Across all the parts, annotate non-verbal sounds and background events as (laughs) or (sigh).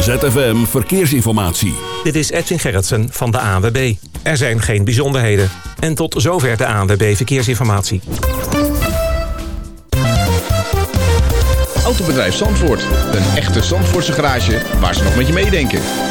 ZFM Verkeersinformatie. Dit is Edwin Gerritsen van de ANWB. Er zijn geen bijzonderheden. En tot zover de ANWB Verkeersinformatie. Autobedrijf Zandvoort. Een echte Zandvoortse garage waar ze nog met je meedenken.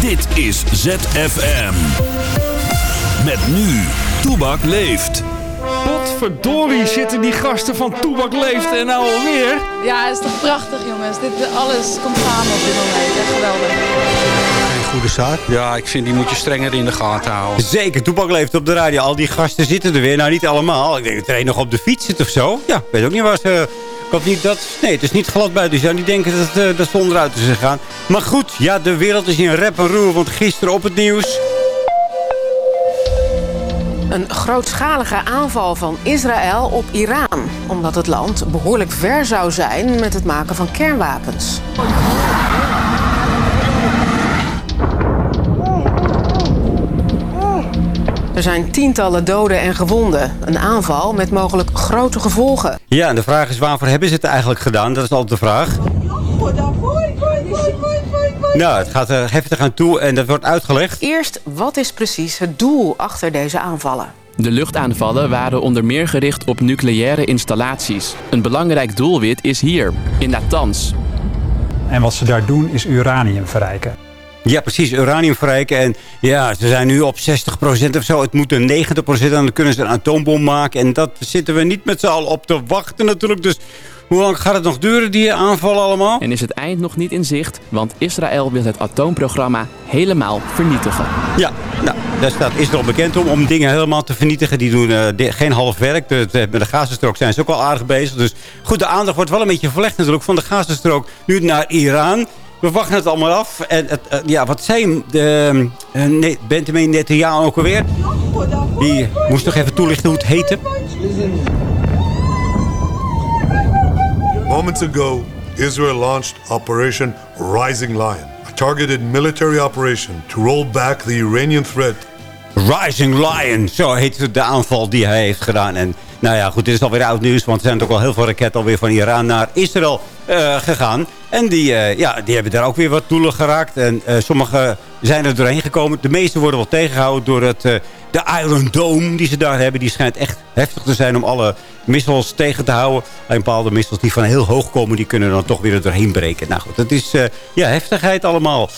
Dit is ZFM. Met nu, Toebak leeft. Potverdorie zitten die gasten van Toebak Leeft en nou alweer. Ja, het is toch prachtig jongens. Dit, alles komt samen op dit moment. Echt geweldig. Een goede zaak. Ja, ik vind die moet je strenger in de gaten houden. Zeker, Toepak leeft op de radio. Al die gasten zitten er weer. Nou, niet allemaal. Ik denk dat er een nog op de fiets zit of zo. Ja, ik weet ook niet waar ze... Ik hoop niet dat... Nee, het is niet glad buiten. Zou niet denken dat, uh, dat ze onderuit is gegaan. Maar goed, ja, de wereld is in rep en roer. Want gisteren op het nieuws... Een grootschalige aanval van Israël op Iran. Omdat het land behoorlijk ver zou zijn met het maken van kernwapens. Er zijn tientallen doden en gewonden. Een aanval met mogelijk grote gevolgen. Ja, en de vraag is waarvoor hebben ze het eigenlijk gedaan? Dat is altijd de vraag. Nou, het gaat er heftig aan toe en dat wordt uitgelegd. Eerst, wat is precies het doel achter deze aanvallen? De luchtaanvallen waren onder meer gericht op nucleaire installaties. Een belangrijk doelwit is hier, in Natanz. En wat ze daar doen is uranium verrijken. Ja, precies. Uranium verrijken. En ja, ze zijn nu op 60% of zo. Het moet een 90% en dan kunnen ze een atoombom maken. En dat zitten we niet met z'n allen op te wachten natuurlijk. Dus hoe lang gaat het nog duren, die aanvallen allemaal? En is het eind nog niet in zicht, want Israël wil het atoomprogramma helemaal vernietigen. Ja, nou, daar staat Israël bekend om, om dingen helemaal te vernietigen. Die doen uh, geen half werk. De, de, met de Gazastrook zijn ze ook al aardig bezig. Dus goed, de aandacht wordt wel een beetje verlegd natuurlijk van de Gazastrook nu naar Iran. We wachten het allemaal af. En het, uh, ja, wat zei de, uh, Benjamin Netanyahu ook alweer? Die moest nog even toelichten hoe het heette. Moments ago, Israel launched Operation Rising Lion, a targeted military operation to roll back the Iranian threat. Rising Lion, zo heet de aanval die hij heeft gedaan. En nou ja, goed, dit is alweer oud nieuws, want er zijn ook al heel veel raketten alweer van Iran naar Israël uh, gegaan. En die, uh, ja, die hebben daar ook weer wat doelen geraakt. En uh, sommige zijn er doorheen gekomen. De meeste worden wel tegengehouden door het, de Iron Dome die ze daar hebben. Die schijnt echt heftig te zijn om alle missiles tegen te houden. En bepaalde missiles die van heel hoog komen, die kunnen dan toch weer er doorheen breken. Nou goed, dat is ja, heftigheid allemaal.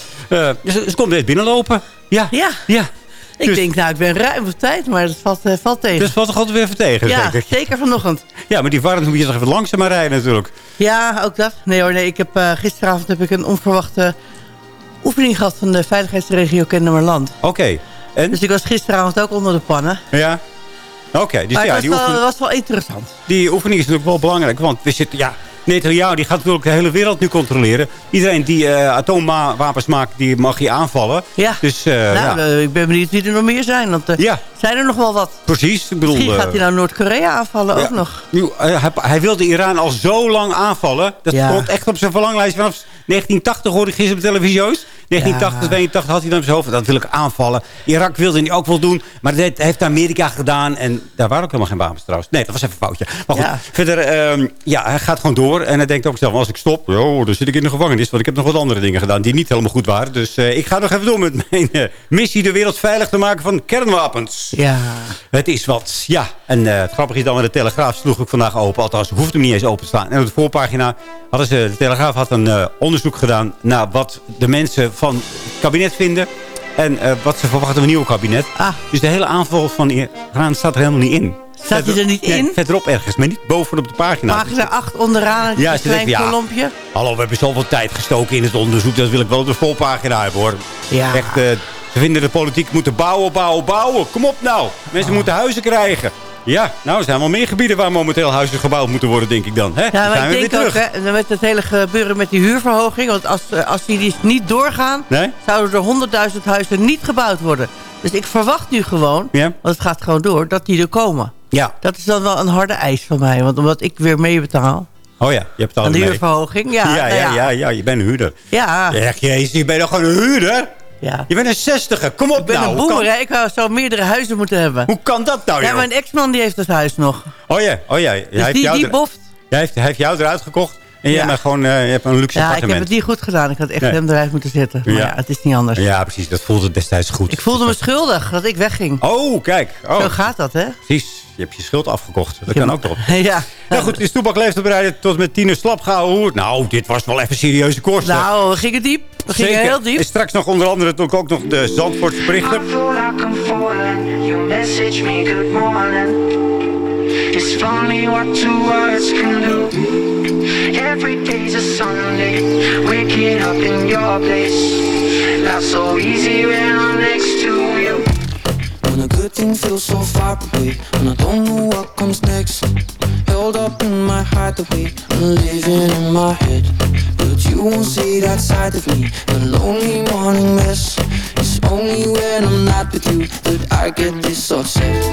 dus ze komt weer binnenlopen. Ja, ja. ja. Ik dus, denk, nou, ik ben ruim op tijd, maar het valt, uh, valt tegen. Dus valt toch altijd weer even tegen, Ja, zeker? zeker vanochtend. Ja, maar die warmte moet je toch even langzamer rijden natuurlijk. Ja, ook dat. Nee hoor, nee. Ik heb, uh, gisteravond heb ik een onverwachte oefening gehad van de veiligheidsregio Kennemerland. Oké. Okay. En? Dus ik was gisteravond ook onder de pannen. Ja. Oké, okay, dus maar ja, was die wel, was wel interessant. Die oefening is natuurlijk wel belangrijk, want we zitten, ja, Netanyahu die gaat natuurlijk de hele wereld nu controleren. Iedereen die uh, atoomwapens maakt, die mag je aanvallen. Ja, dus, uh, nou, ja. Uh, ik ben benieuwd wie er nog meer zijn. Want uh, ja. zijn er nog wel wat. Precies. Ik bedoel, Misschien gaat hij nou Noord-Korea aanvallen ja. ook nog. Nu, hij, hij, wilde Iran al zo lang aanvallen. Dat stond echt op zijn verlanglijst. Vanaf 1980 hoorde ik gisteren op televisie's. 1980, 82 had hij dan op zijn hoofd. Dat wil ik aanvallen. Irak wilde hij ook wel doen. Maar dat heeft Amerika gedaan. En daar waren ook helemaal geen wapens trouwens. Nee, dat was even een foutje. Maar goed, ja. verder, um, ja, hij gaat gewoon door. En hij denkt ook zelf, als ik stop, oh, dan zit ik in de gevangenis. Want ik heb nog wat andere dingen gedaan die niet helemaal goed waren. Dus uh, ik ga nog even door met mijn uh, missie de wereld veilig te maken van kernwapens. Ja. Het is wat, ja. En uh, het grappige is dan, met de Telegraaf sloeg ik vandaag open. Althans, hoeft hem niet eens open te staan. En op de voorpagina hadden ze, de Telegraaf had een onderzoek gedaan... naar wat de mensen van het kabinet vinden... En uh, wat ze verwachten van een nieuw kabinet. Ah. Dus de hele aanval van Iran staat er helemaal niet in. Staat hij er niet in? Nee, verderop ergens, maar niet bovenop de pagina. Pagina 8 onderaan, een ja, klein ja, kolompje. Hallo, we hebben zoveel tijd gestoken in het onderzoek. Dat wil ik wel op de volpagina hebben, hoor. Ja. Echt, uh, ze vinden de politiek moeten bouwen, bouwen, bouwen. Kom op nou. Mensen oh. moeten huizen krijgen. Ja, nou, er zijn wel meer gebieden waar momenteel huizen gebouwd moeten worden, denk ik dan. Hè? Ja, Dan maar zijn we ik weer denk ook, terug. hè, met het hele gebeuren met die huurverhoging... want als, eh, als die, die niet doorgaan... Nee? zouden er 100.000 huizen niet gebouwd worden. Dus ik verwacht nu gewoon, Ja. want het gaat gewoon door... dat die er komen. Ja. Dat is dan wel een harde eis van mij. Want omdat ik weer mee betaal Oh ja, je hebt al aan de mee. huurverhoging. Ja, ja, nou ja, ja, ja, je bent een huurder. Ja. Echt, jezus, je bent toch gewoon een huurder? Ja. Je bent een zestiger, kom op Ik ben nou. een kan- hè. Ik zou- meerdere huizen moeten hebben. Hoe kan dat nou, Ja, mijn ex-man die heeft het huis nog. Oh ja, oh ja. Hij Dus heeft die, jou die boft. Hij heeft, hij heeft jou eruit gekocht. En jij Ja. bent gewoon eh, je hebt een luxe Ja, ik heb appartement. het niet goed gedaan. Ik had echt Nee. hem eruit moeten zetten. Maar Ja. ja. het is niet anders. Ja, precies. Dat voelde destijds goed. Ik voelde me schuldig dat ik wegging. Oh, kijk. Oh. Zo gaat dat, hè? Precies. Je hebt je schuld afgekocht. Dat kan ook toch. (laughs) ja. Nou goed, is Toebak leeft bereiden tot met tien uur slap gehouden. Hoe? Nou, dit was wel even serieuze hè. Nou, we gingen diep. We gingen Zeker. heel diep. En straks nog onder andere ook, ook nog de Zandvoortse berichten. You message me good morning. It's funny what two words can do. Every day's a Sunday. Waking up in your place. Life's so easy when I'm next to you. When a good thing feels so far away And I don't know what comes next Held up in my heart the hideaway I'm living in my head But you won't see that side of me The lonely morning mess It's only when I'm not with you That I get this upset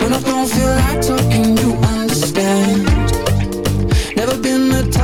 When I don't feel like talking You understand Never been the type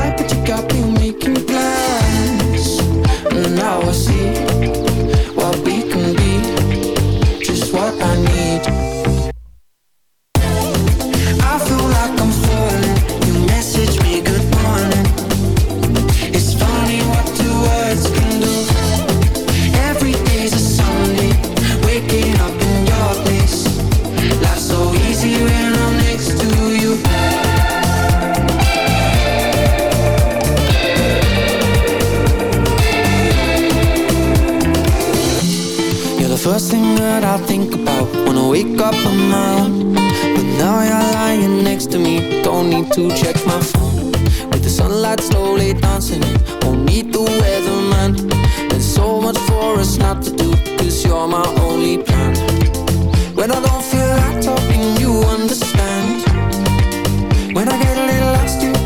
That I think about when I wake up on my own. But now you're lying next to me, don't need to check my phone. With the sunlight slowly dancing, won't need the weatherman. There's so much for us not to do, cause you're my only plan. When I don't feel like talking, you understand. When I get a little lost, you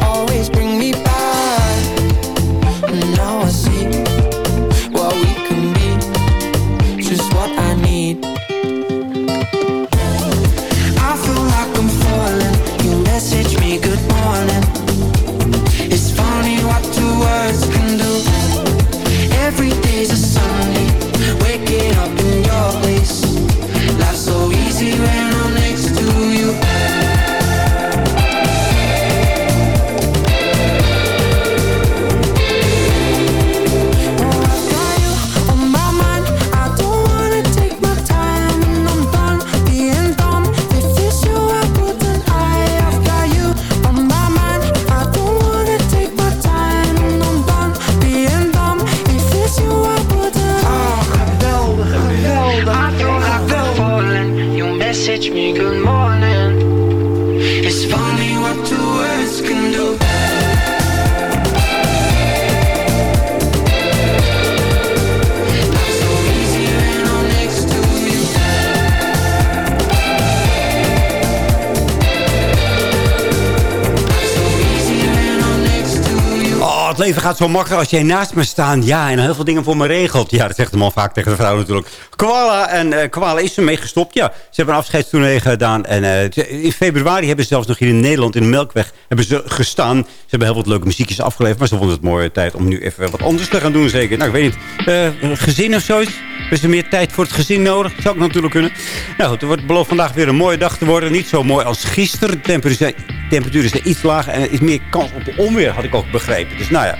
zo makkelijk als jij naast me staat. Ja, en heel veel dingen voor me regelt. Ja, dat zegt de man vaak tegen de vrouw natuurlijk. Koala, en eh Koala is ermee gestopt. Ja, ze hebben een afscheidstournee gedaan. En eh, in februari hebben ze zelfs nog hier in Nederland, in de Melkweg, hebben ze gestaan. Ze hebben heel wat leuke muziekjes afgeleverd. Maar ze vonden het mooie tijd om nu even wat anders te gaan doen, zeker. Nou, ik weet niet. eh, gezin of zoiets? Hebben ze meer tijd voor het gezin nodig? Zou ik natuurlijk kunnen. Nou het wordt beloofd vandaag weer een mooie dag te worden. Niet zo mooi als gisteren. De temperatuur is, temperatuur is er iets lager. En er is meer kans op onweer, had ik ook begrepen. Dus nou ja,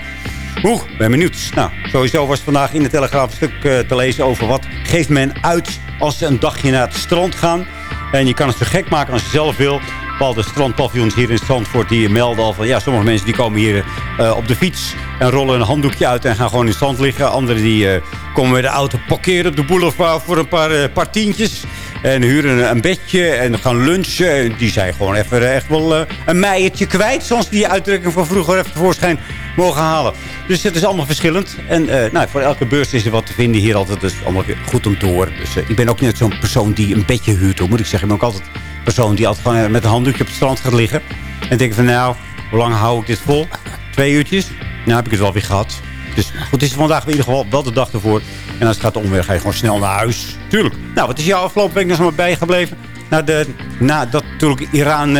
Oeh, ben benieuwd. Nou, sowieso was vandaag in de Telegraaf een stuk eh, te lezen over wat geeft men uit als ze een dagje naar het strand gaan. En je kan het zo gek maken als je zelf wil. Bepaalde strandpaviljoens hier in Zandvoort die melden al van... ja, sommige mensen die komen hier eh, op de fiets en rollen een handdoekje uit en gaan gewoon in het zand liggen. Anderen die eh, komen met de auto parkeren op de boulevard voor een paar, paar tientjes. En huren een, bedje en gaan lunchen. En die zijn gewoon even echt wel een meiertje kwijt. Zoals die uitdrukking van vroeger even tevoorschijn mogen halen. Dus het is allemaal verschillend. En eh, nou, voor elke beurs is er wat te vinden hier altijd. Dus allemaal goed om te horen. Dus eh, ik ben ook net zo'n persoon die een bedje huurt. Hoor, moet ik zeggen. Ik ben ook altijd persoon die altijd gewoon eh, met een handdoekje op het strand gaat liggen. En denk van nou, hoe lang hou ik dit vol? Twee uurtjes? Nou heb ik het wel weer gehad. Dus goed, het is vandaag in ieder geval wel de dag ervoor. En als het gaat omweg, ga je gewoon snel naar huis. Tuurlijk. Nou, wat is jou afgelopen week nog maar bijgebleven? Na de, nadat natuurlijk Iran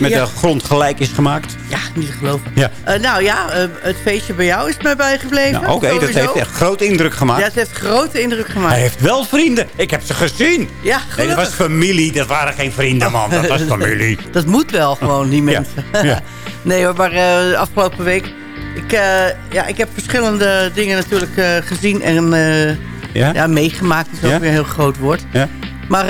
met Ja. de grond gelijk is gemaakt. Ja, niet te geloven. Ja. Eh, nou ja, eh, het feestje bij jou is mij bijgebleven. Nou, Oké, dat heeft echt grote indruk gemaakt. Ja, het heeft grote indruk gemaakt. Hij heeft wel vrienden. Ik heb ze gezien. Ja, Nee, dat was familie. Dat waren geen vrienden, man. Dat was (laughs) familie. Dat moet wel gewoon, die mensen. ja. (laughs) nee hoor, maar eh, afgelopen week... Ik, ja, ik heb verschillende dingen natuurlijk gezien en Ja? ja? meegemaakt. is ook weer een heel groot woord. Ja? Maar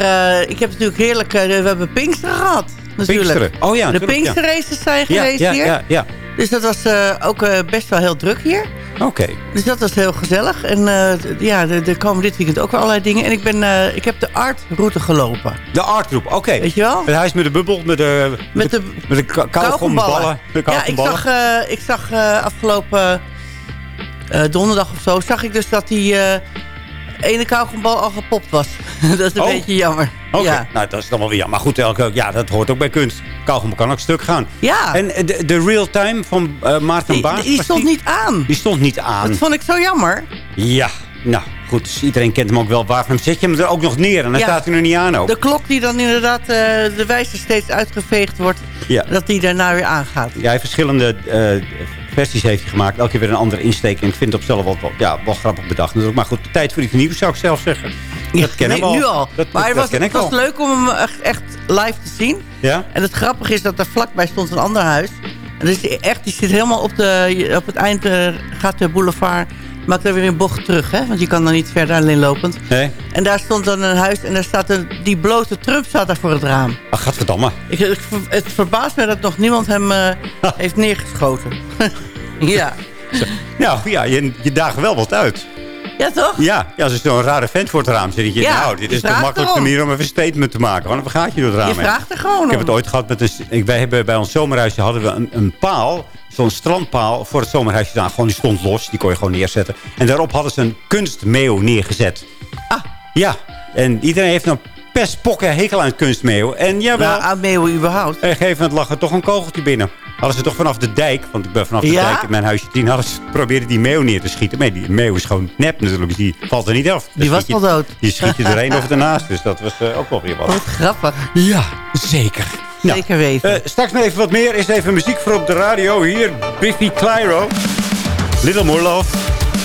ik heb natuurlijk heerlijk... we hebben Pinksteren gehad. Natuurlijk. Pinksteren. Oh ja, De ja. Pinksterraces zijn Ja, geweest ja, hier. ja, ja. Dus dat was eh, ook eh, best wel heel druk hier. Oké. Dus dat was heel gezellig. En eh, ja, er komen dit weekend ook wel allerlei dingen. En ik, ben, eh, ik heb de artroute gelopen. De artgroep, oké. Weet je wel? Het huis met de bubbel, met de, Met de, met de kauwgomballen. Ja, ik zag, eh, ik zag eh, afgelopen eh, donderdag of zo... zag ik dus dat die eh, ene kauwgombal al gepopt was. (laughs) dat is een Oh. beetje jammer. Oké, Ja. nou dat is dan wel weer jammer. Maar goed, elke, ja, dat hoort ook bij kunst. Kauwgom kan ook stuk gaan. Ja. En eh, de, de real time van eh, Maarten Die, Baas... die stond niet aan. Die stond niet aan. Dat vond ik zo jammer. Ja, nou goed. dus iedereen kent hem ook wel. Waarom zet je hem er ook nog neer? En dan Ja. staat hij er niet aan ook. De klok die dan inderdaad eh, de wijzer steeds uitgeveegd wordt... Ja. dat die daarna weer aangaat. Ja, hij heeft verschillende versies heeft hij gemaakt. Elke keer weer een andere insteek. En ik vind het op zelf wel, wel- ja, wel grappig bedacht. natuurlijk. Maar goed, de tijd voor iets nieuws zou ik zelf zeggen. dat ken nee, ik al. nu al. Dat, maar dat, het was, het was leuk om hem echt, live te zien. Ja? En het grappige is dat er vlakbij stond een ander huis. En dus echt, die zit helemaal op, de, op het eind, eh, gaat de boulevard, maakt er weer een bocht terug. Hè? Want je kan dan niet verder alleen lopend. Nee? En daar stond dan een huis en daar staat een, die blote Trump staat daar voor het raam. Ach, gadverdamme. Ik, ik- het verbaast me dat nog niemand hem eh, heeft neergeschoten. (laughs) ja. Nou ja, je, je daagt wel wat uit. Ja, toch? Ja, ja als er zo'n rare vent voor het raam zit. Je, Ja, nou, dit je is de makkelijkste manier om even een statement te maken. Gewoon een gaatje door het raam Je vraagt er gewoon Ik heb het ooit gehad met een... Ik, wij hebben bij ons zomerhuisje hadden we een, een paal. Zo'n strandpaal voor het zomerhuisje staan. Gewoon die stond los. Die kon je gewoon neerzetten. En daarop hadden ze een kunstmeeuw neergezet. Ah. Ja. En iedereen heeft een pestpokken hekel aan kunstmeeuw. En jawel. Nou, aan meeuwen überhaupt. Op een gegeven moment lag er toch een kogeltje binnen. Hadden ze toch vanaf de dijk, want ik ben vanaf de Ja? dijk in mijn huisje 10, hadden ze probeerden die meeuw neer te schieten. Maar die meeuw is gewoon nep natuurlijk, dus die valt er niet af. Die was je- dood. Je schiet je er een of (laughs) ernaast, dus dat was eh, ook wel weer wat. Wat grappig. Ja, zeker. Nou, Zeker weten. eh, straks nog even wat meer. Is even muziek voor op de radio. Hier, Biffy Clyro. Little More Love.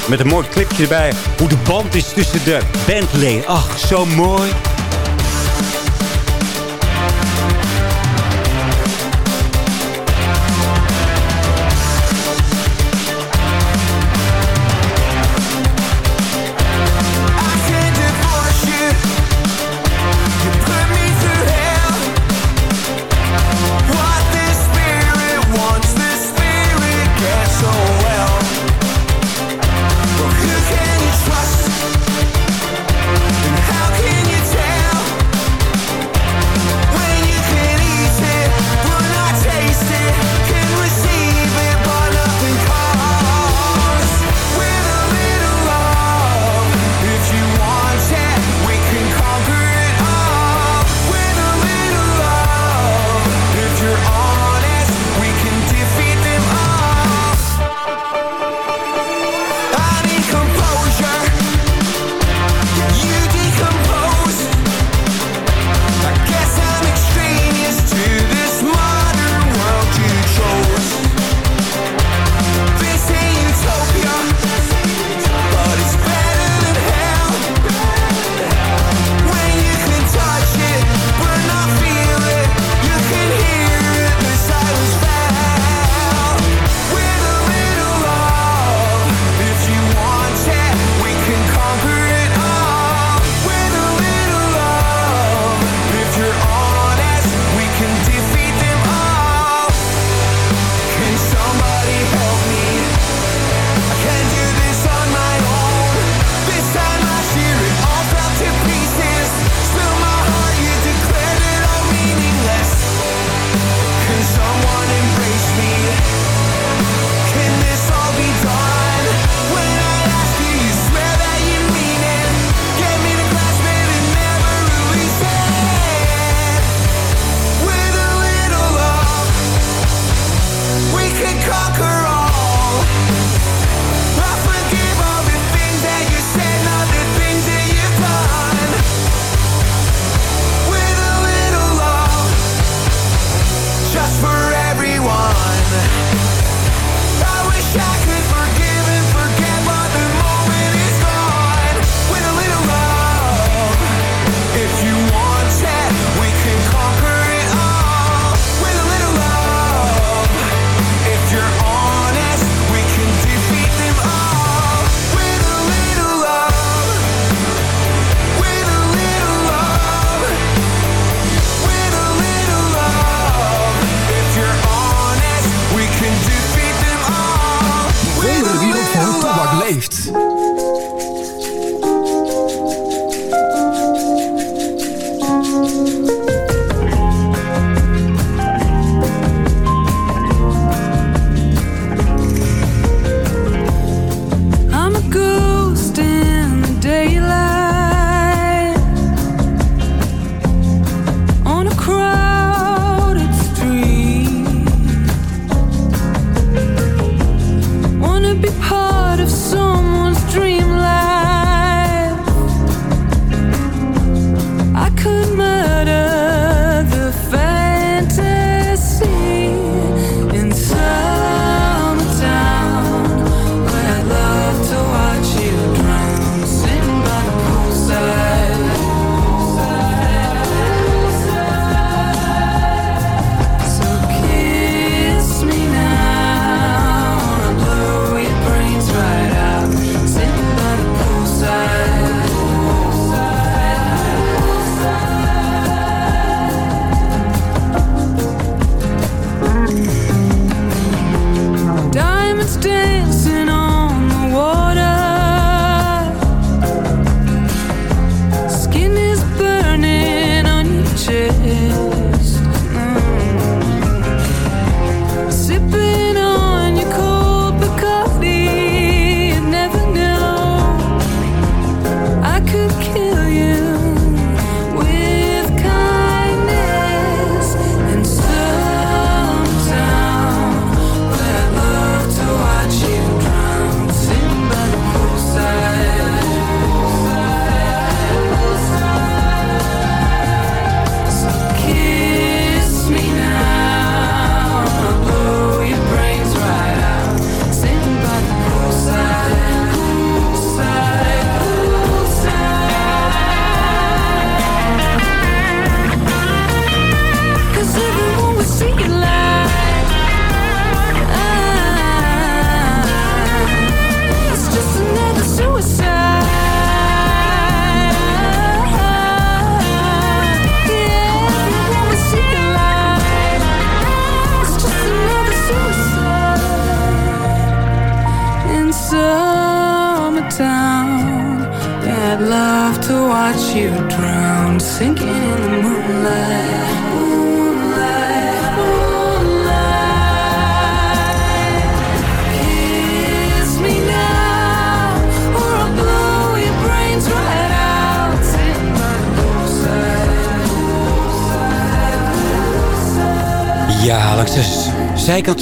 Met een mooi clipje erbij. Hoe de band is tussen de bandleden. Ach, zo mooi.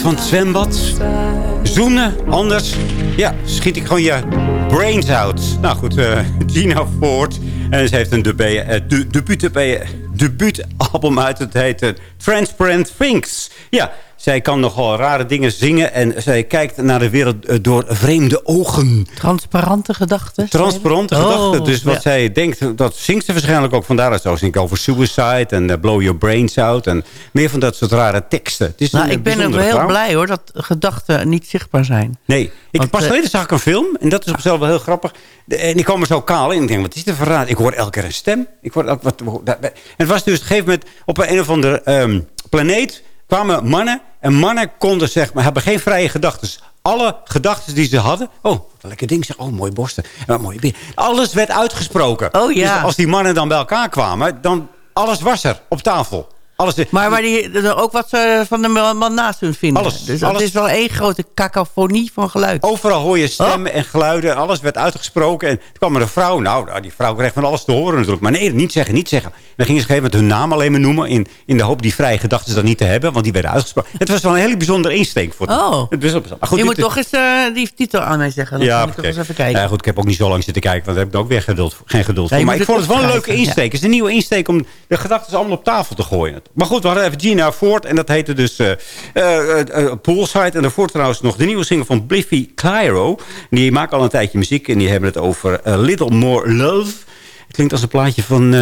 Van zwembad. Zoenen, anders. Ja, schiet ik gewoon je brains out. Nou goed, eh, (laughs) Gina Ford. En ze heeft een eh, de- debuut- debuutalbum uit. Het heet eh, Transparent Things. Ja, zij kan nogal rare dingen zingen. En zij kijkt naar de wereld eh, door vreemde ogen. Transparante gedachten. Transparante Oh, gedachten. Dus wat ja. zij denkt, dat zingt ze waarschijnlijk ook. Vandaar dat ze ook over suicide en eh, blow your brains out. En meer van dat soort rare teksten. Het is Nou, ik ben ook bijzondere heel vrouw. blij hoor dat gedachten niet zichtbaar zijn. Nee, ik, Want, pas eh, geleden zag ik een film. En dat is op zichzelf wel heel grappig. En ik kwam er zo kaal in. Ik denk, wat is dit voor raar? Ik hoor elke keer een stem. Ik hoor elke, wat, dat- en het was dus op een gegeven moment... op een, een of andere ehm, planeet kwamen mannen. En mannen konden zeg maar, hebben geen vrije gedachten. Alle gedachten die ze hadden... Oh, wat een lekker ding. Zeg. Oh, mooie borsten. En wat mooie benen. Alles werd uitgesproken. Oh, ja. Dus als die mannen dan bij elkaar kwamen... dan alles was er op tafel. Alles, Maar waar die, ook wat ze van de man naast hun vinden. Alles, dus alles. is wel één grote cacophonie van geluid. Overal hoor je Oh. stemmen en geluiden. Alles werd uitgesproken. En toen kwam er een vrouw. Nou, nou, die vrouw kreeg van alles te horen natuurlijk. Maar nee, niet zeggen, niet zeggen. En dan gingen ze op een gegeven moment hun naam alleen maar noemen. In, in de hoop die vrije gedachten dan niet te hebben. Want die werden uitgesproken. Het was wel een hele bijzondere insteek. Voor het, Oh. het was. Maar goed, je dit- moet toch eens eh, die titel aan mij zeggen. Dan ja, kan ik eens even kijken. Ja, goed, ik heb ook niet zo lang zitten kijken. Want daar heb ik ook weer geduld, geen geduld voor. Maar ik moet vond het het wel een leuke insteek. Het is een nieuwe insteek om de gedachten allemaal op tafel te gooien. Maar goed, we hadden even Gina Ford. En dat heette dus eh eh, eh, Poolside. En daarvoor trouwens nog de nieuwe single van Bliffy Clyro. Die maken al een tijdje muziek. En die hebben het over A Little More Love. Het klinkt als een plaatje van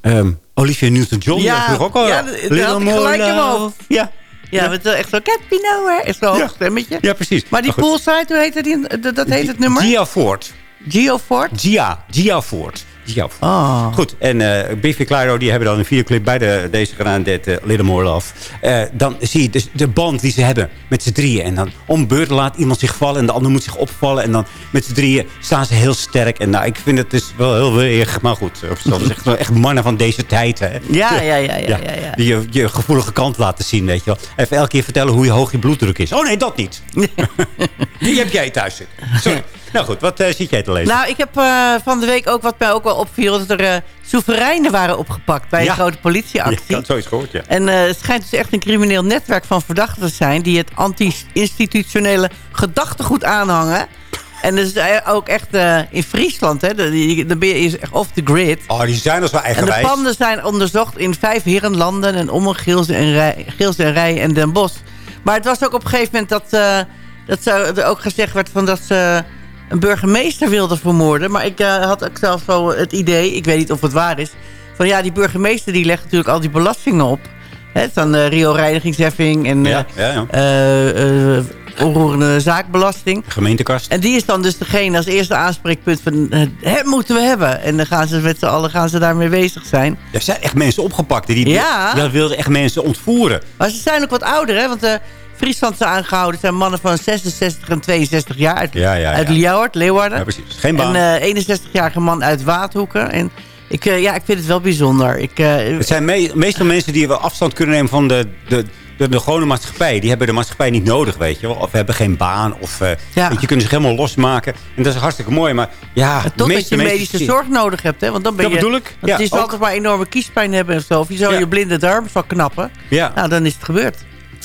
ehm, Olivia Newton-John. Ja, Dat is ook al ja, dat- gelijk mijn hoofd. Ja. Ja, met echt zo'n Capino, hè? Echt zo'n hoog stemmetje. Ja, precies. Maar die poolside, hoe heet die, dat, dat heet het nummer? Gia Ford. Geo Ford? Gia. Gia Ford. Ford. Oh. Goed, en eh Biffy Clyro die hebben dan een videoclip bij de, deze gedaan, dit eh, Little More Love. Eh, dan zie je dus de band die ze hebben met z'n drieën. En dan om beurt laat iemand zich vallen en de ander moet zich opvallen. En dan met z'n drieën staan ze heel sterk. En nou, ik vind het dus wel heel weeg. Maar goed, dat is echt, wel echt mannen van deze tijd. Hè. Ja, ja, ja, ja, ja, ja. Die je, je gevoelige kant laten zien, weet je wel. Even elke keer vertellen hoe je hoog je bloeddruk is. Oh nee, dat niet. (laughs) (laughs) die heb jij thuis zitten. Sorry. Nou goed, wat eh, zit jij te lezen? Nou, ik heb eh, van de week ook wat mij ook wel opviel... dat er eh soevereinen waren opgepakt bij Ja. een grote politieactie. Ik had zoiets gehoord, ja. En het schijnt dus echt een crimineel netwerk van verdachten te zijn... die het anti-institutionele gedachtegoed aanhangen. En dat is ook echt in Friesland, hè. Dan ben je echt off the grid. Oh, die zijn dus wel En de eigenwijs. panden zijn onderzocht in vijf herenlanden... en Geelse en, Rij, Geelse en Rij en Den Bosch. Maar het was ook op een gegeven moment dat, dat ze, er ook gezegd werd... Van dat ze een burgemeester wilden vermoorden. Maar ik eh, had ook zelf zo het idee, ik weet niet of het waar is... van ja, die burgemeester die legt natuurlijk al die belastingen op. Hè, dan de rioolreinigingsheffing en Ja, eh, ja, ja. eh, eh, onroerende zaakbelasting. Gemeentekast. En die is dan dus degene als eerste aanspreekpunt van... eh, het moeten we hebben. En dan gaan ze met z'n allen gaan ze daarmee bezig zijn. Er zijn echt mensen opgepakt. Die, Ja. die wilden echt mensen ontvoeren. Maar ze zijn ook wat ouder, hè? Want Friesland zijn aangehouden zijn mannen van 66 en 62 jaar. Uit, Ja, ja, ja. uit Leeuwarden. Ja, precies. Geen baan. En eh 61-jarige man uit Waadhoeken. En ik, eh, ja, ik vind het wel bijzonder. Ik, eh, Het zijn me- meestal mensen die wel afstand kunnen nemen van de, de, de, de gewone maatschappij. Die hebben de maatschappij niet nodig, weet je wel. Of hebben geen baan. Of eh, Ja. weet je, kunnen zich helemaal losmaken. En dat is hartstikke mooi. Maar ja, Totdat je medische zorg nodig hebt, hè? Want dan ben Dat je... bedoel ik. Want Ja, het is ook. altijd maar enorme kiespijn hebben of zo. Of je zo Ja. je blinde darm zal knappen. Ja. Nou, dan is het gebeurd.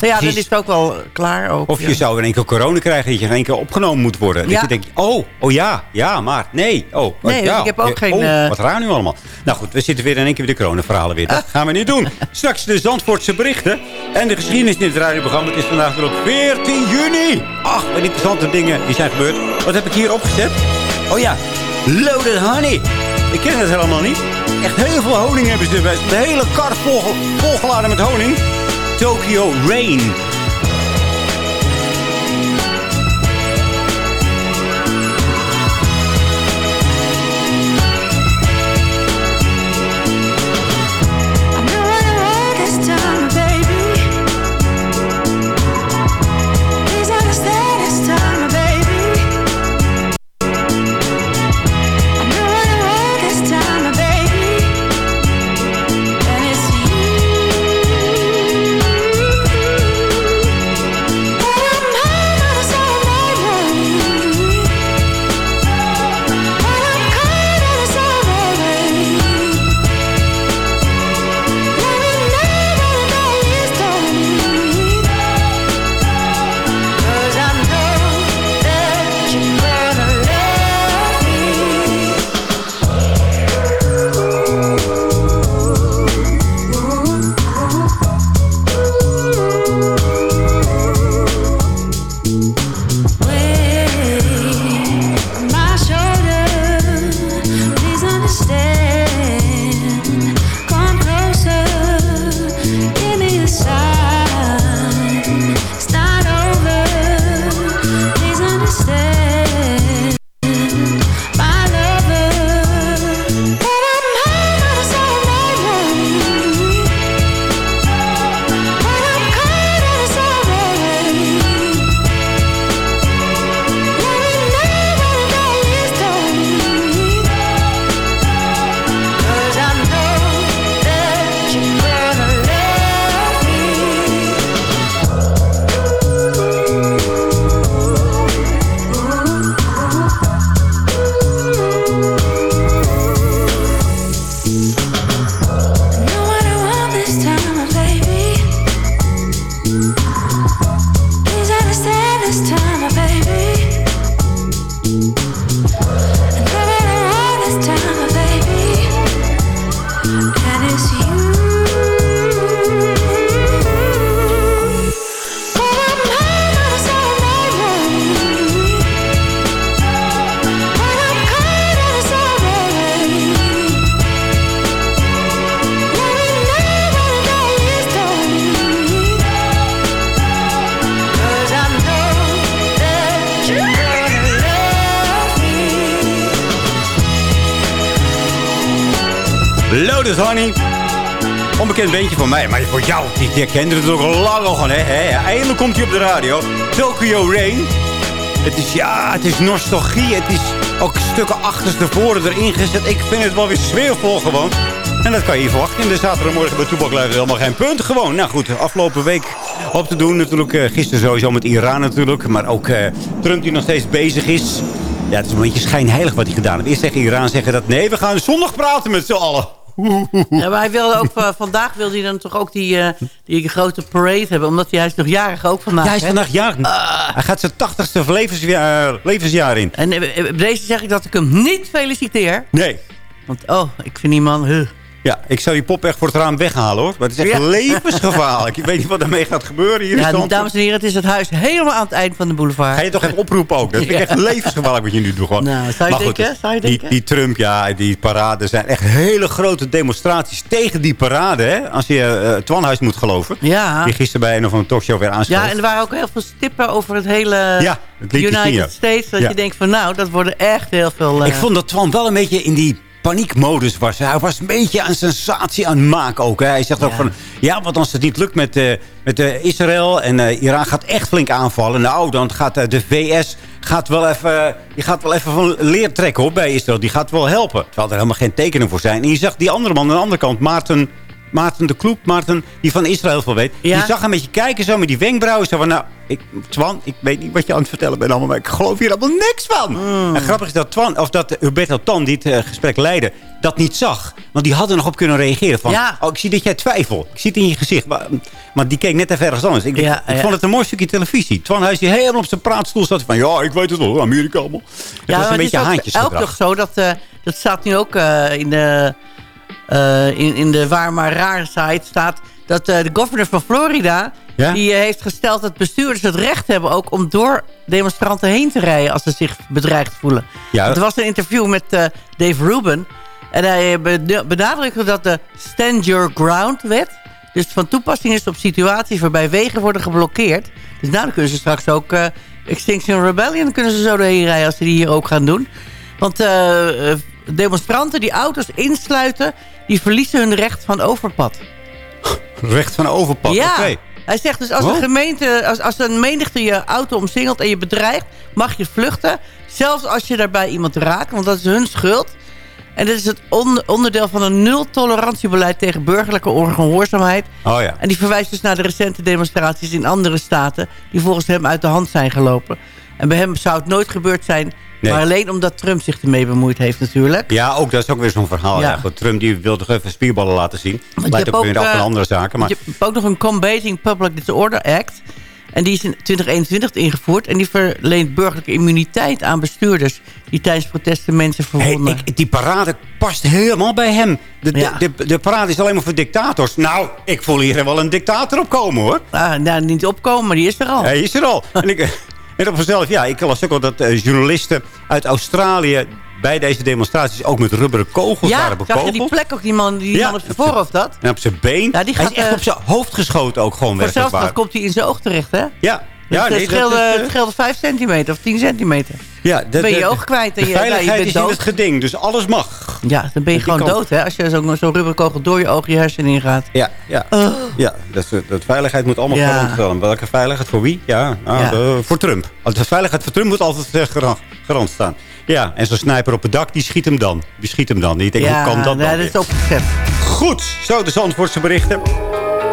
Nou ja, dan Precies. is het ook wel klaar. Ook, Of ja. je zou in één keer corona krijgen. Dat je in één keer opgenomen moet worden. Dat Ja. je denkt, oh, oh ja, ja, maar nee. Oh, Nee, ja. ik heb ook geen, Oh, eh, wat raar nu allemaal. Nou goed, we zitten weer in één keer weer de coronaverhalen weer. Dat gaan we niet doen. Straks de Zandvoortse berichten. En de geschiedenis in het radioprogramma. Het is vandaag weer op 14 juni. Ach, wat interessante dingen die zijn gebeurd. Wat heb ik hier opgezet? Oh ja, loaded honey. Ik ken het helemaal niet. Echt heel veel honing hebben ze. erbij. De hele kar vol, volgeladen met honing. Tokyo Rain. Onbekend beentje van mij, maar voor jou, die, die kende het ook lang al. Hè? Eindelijk komt hij op de radio. Tokyo Rain. Het is, ja, het is nostalgie. Het is ook stukken achterstevoren erin gezet. Ik vind het wel weer sfeervol gewoon. En dat kan je verwachten de zaterdagmorgen bij Toepak Live. Helemaal geen punten gewoon. Nou goed, afgelopen week op te doen natuurlijk. Uh, gisteren sowieso met Iran natuurlijk. Maar ook uh, Trump die nog steeds bezig is. Ja, het is een beetje schijnheilig wat hij gedaan heeft. Eerst tegen Iran zeggen dat nee, we gaan zondag praten met z'n allen. (laughs) Ja, maar hij wilde ook, uh, (laughs) vandaag wilde hij dan toch ook die, uh, die grote parade hebben. Omdat hij, hij is nog jarig ook vandaag. Ja, hij is vandaag jarig. Uh, hij gaat zijn tachtigste levensjaar, levensjaar in. En deze zeg ik dat ik hem niet feliciteer. Nee. Want, oh, ik vind die man... Huh. Ja, ik zou die pop echt voor het raam weghalen hoor. Maar het is echt ja. levensgevaarlijk. Ik weet niet wat ermee gaat gebeuren hier. Ja, dames en heren, het is het huis helemaal aan het eind van de boulevard. Ga je toch even oproepen ook? Dat vind ik (laughs) echt levensgevaarlijk wat je nu doet. Gewoon. Nou, zou je denken? Goed, zou je die, denken? die Trump, ja, die parade zijn echt hele grote demonstraties tegen die parade. Hè? Als je uh, Twanhuis moet geloven. Ja. Die gisteren bij een of andere talkshow weer aanschoot. Ja, en er waren ook heel veel stippen over het hele ja, het United States. Dat ja. je denkt van nou, dat worden echt heel veel... Uh... Ik vond dat Twan wel een beetje in die paniekmodus was. Hij was een beetje een sensatie aan het maken ook. Hè. Hij zegt ja. ook van, ja, want als het niet lukt met, uh, met uh, Israël en uh, Iran gaat echt flink aanvallen. Nou, dan gaat de VS gaat wel even, die gaat wel even van leer trekken hoor, bij Israël. Die gaat wel helpen. Terwijl er helemaal geen tekenen voor zijn. En je zag die andere man aan de andere kant, Maarten... Maarten de Kloep, Maarten, die van Israël veel weet. Ja. Die zag een beetje kijken zo met die wenkbrauwen. Zo van, nou, ik, Twan, ik weet niet wat je aan het vertellen bent allemaal. Maar ik geloof hier allemaal niks van. Hmm. En grappig is dat Twan, of dat Huberto Tan, die het uh, gesprek leidde, dat niet zag. Want die hadden nog op kunnen reageren. Van, ja. oh, ik zie dat jij twijfelt. Ik zie het in je gezicht. Maar, maar die keek net even ergens anders. Ik, ja, ik ja. vond het een mooi stukje televisie. Twan Huis die helemaal op zijn praatstoel zat. Van, ja, ik weet het wel. Amerika allemaal. Het ja, was een beetje het is haantjes ook nog zo. Dat, uh, dat staat nu ook uh, in de... Uh, in, in de Waar maar Raar site staat dat uh, de governor van Florida... Ja? die uh, heeft gesteld dat bestuurders het recht hebben... ook om door demonstranten heen te rijden... als ze zich bedreigd voelen. Ja. Er was een interview met Dave Rubin... en hij benadrukte dat de Stand Your Ground wet... dus van toepassing is op situaties waarbij wegen worden geblokkeerd. Dus nou, dan kunnen ze straks ook... Extinction Rebellion kunnen ze zo doorheen rijden... als ze die hier ook gaan doen. Want demonstranten die auto's insluiten... die verliezen hun recht van overpad. (laughs) Recht van overpad, ja. oké. Okay. Hij zegt dus als, oh. een gemeente, als, als een menigte je auto omsingelt en je bedreigt... mag je vluchten, zelfs als je daarbij iemand raakt, want dat is hun schuld. En dit is het on, onderdeel van een nul-tolerantiebeleid tegen burgerlijke ongehoorzaamheid. Oh ja. En die verwijst dus naar de recente demonstraties in andere staten... die volgens hem uit de hand zijn gelopen. En bij hem zou het nooit gebeurd zijn... Nee. Maar alleen omdat Trump zich ermee bemoeid heeft natuurlijk. Ja, ook, dat is ook weer zo'n verhaal. Ja. Trump die wil toch even spierballen laten zien. Want Leidt ook, ook weer af van uh, andere zaken. Maar... Je hebt ook nog een Combating Public Disorder Act. En die is in 2021 ingevoerd. En die verleent burgerlijke immuniteit aan bestuurders... die tijdens protesten mensen verwonden. Hey, ik, die parade past helemaal bij hem. De, Ja. de, de, de parade is alleen maar voor dictators. Nou, ik voel hier wel een dictator opkomen, hoor. Ah, nou, niet opkomen, maar die is er al. Hij is er al. en ik... (laughs) Op vanzelf, ja, ik las ook al dat uh, journalisten uit Australië bij deze demonstraties ook met rubberen kogels ja, waren bekogeld. zag je die plek ook, die man, die Ja, man op zijn voorhoofd had? En op zijn been. Ja, die hij gaat, is echt eh, op zijn hoofd geschoten ook gewoon Voor zelfs komt hij in zijn oog terecht, hè? Ja, ja het, nee, dat scheelde, is, eh, het scheelde 5 centimeter of 10 centimeter. ja, Dan ben je je oog kwijt en je, nou, je veiligheid bent is in het geding, dus alles mag. Ja, dan ben je gewoon dood, hè? Als je zo'n zo rubberkogel door je oog je hersenen ingaat. Ja, ja. Oh. ja dat, dat veiligheid moet allemaal Ja. garant stellen. Welke veiligheid voor wie? Ja, nou, Ja. de- voor Trump. De veiligheid voor Trump moet altijd eh, garant, garant staan. Ja, en zo'n sniper op het dak, die schiet hem dan. Die schiet hem dan. Die denkt, ja, hoe kan dat nee, dan dat is opgezet. Goed, zo de Zandvoortse berichten.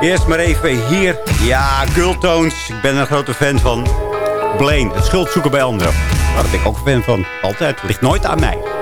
Eerst maar even hier. Ja, Girltones. Ik ben een grote fan van. Blaine, het schuld zoeken bij anderen. Daar ben ik ook fan van. Altijd. Ligt nooit aan mij.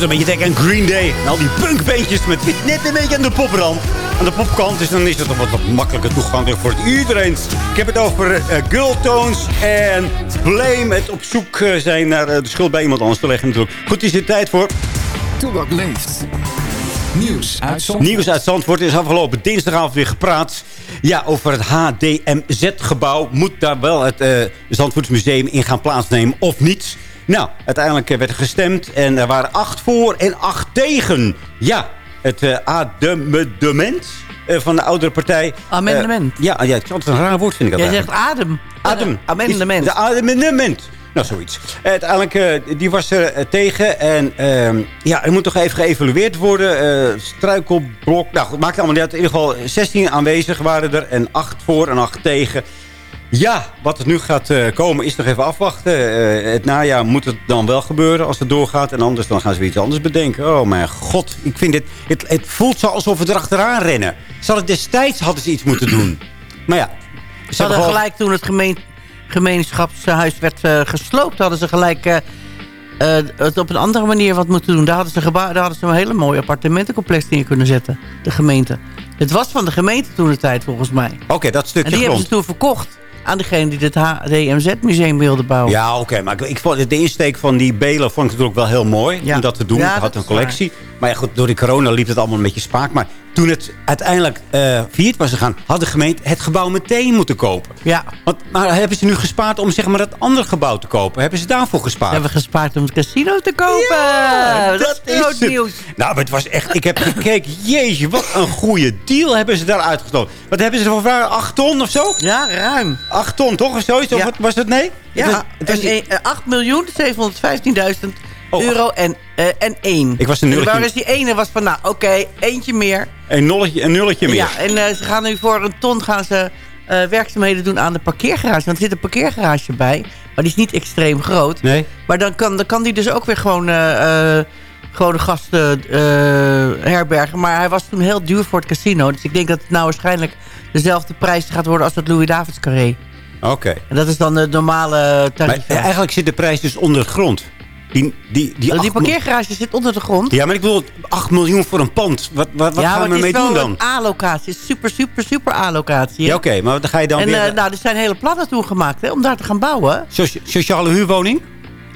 Doet een beetje denken aan Green Day. En al die punkbeentjes met net een beetje aan de poprand. Aan de popkant. Dus dan is het toch wat, wat makkelijker toegankelijk voor iedereen. Ik heb het over uh, Girl Tones en Blame. Het op zoek eh, zijn naar de schuld bij iemand anders te leggen natuurlijk. Goed, is het tijd voor... Toebak leeft. Nieuws uit Zandvoort. Nieuws uit Zandvoort. Is afgelopen dinsdagavond weer gepraat. Ja, over het HDMZ-gebouw. Moet daar wel het uh, Zandvoortsmuseum in gaan plaatsnemen of niet? Nou, uiteindelijk werd er gestemd. En er waren acht voor en acht tegen. Ja, het uh, amendement uh, van de oudere partij. Amendement. ja, ja, het is altijd een raar woord, vind ik dat Jij zegt adem. Adem. Amendement. De amendement. Nou, zoiets. Uiteindelijk, die was er tegen. En uh, ja, er moet toch even geëvalueerd worden. struikelblok. Nou, goed, maakt allemaal niet uit. In ieder geval 16 aanwezig waren er. En 8 voor en 8 tegen. Ja, wat er nu gaat komen is nog even afwachten. het najaar moet het dan wel gebeuren als het doorgaat. En anders dan gaan ze weer iets anders bedenken. Oh mijn god, ik vind dit... Het, het voelt zo alsof we erachteraan rennen. Ze hadden destijds hadden ze iets moeten doen. Maar ja. Ze hadden gewoon... gelijk toen het gemeenschapshuis werd uh, gesloopt... hadden ze gelijk het op een andere manier wat moeten doen. Daar hadden ze, daar hadden ze een hele mooie appartementencomplex in kunnen zetten. De gemeente. Het was van de gemeente toen de tijd, volgens mij. Oké, okay, dat stukje En die grond. hebben ze toen verkocht aan degene die het HDMZ-museum wilde bouwen. Ja, oké. Okay, maar ik, ik vond de insteek van die belen vond ik natuurlijk wel heel mooi. Ja. Om dat te doen. Ja, had een collectie. Maar ja, goed, door de corona liep het allemaal een beetje spaak. Maar toen het uiteindelijk uh, failliet was gegaan... had de gemeente het gebouw meteen moeten kopen. Ja. Want, maar hebben ze nu gespaard om zeg maar, dat andere gebouw te kopen? Hebben ze daarvoor gespaard? Hebben we gespaard om het casino te kopen? Ja, dat, dat is groot nieuws. Nou, maar het was echt... Ik heb gekeken. Jeetje, wat een goede deal hebben ze daar uitgestoten. Wat hebben ze ervoor vragen? Acht ton of zo? Ja, ruim. Acht ton, toch? Of zoiets? Of wat was het? Nee? Ja, het was, het was en, uh, 8 miljoen 715.000 oh, euro en, uh, en één. Ik was een nulletje. Waar is die ene was van, nou, oké, okay, eentje meer. Een, nulletje, een nulletje meer. Ja, en uh, ze gaan nu voor een ton gaan ze uh, werkzaamheden doen aan de parkeergarage. Want er zit een parkeergarage bij. Maar die is niet extreem groot. Nee. Maar dan kan, dan kan die dus ook weer gewoon, de gasten herbergen. Maar hij was toen heel duur voor het casino. Dus ik denk dat het nou waarschijnlijk dezelfde prijs gaat worden als het Louis Davids Carré. Oké. Okay. En dat is dan de normale tarief. Maar eigenlijk zit de prijs dus onder de grond. Die, die, die, die parkeergarage zit onder de grond. Ja, maar ik bedoel, 8 miljoen voor een pand. Wat, wat, wat ja, gaan we ermee doen dan? Ja, A-locatie. Super, super, super A-locatie. Ja, oké. Okay, maar dan ga je dan en, weer... Uh, nou, er zijn hele plannen toen gemaakt hè, om daar te gaan bouwen. Soci sociale huurwoning?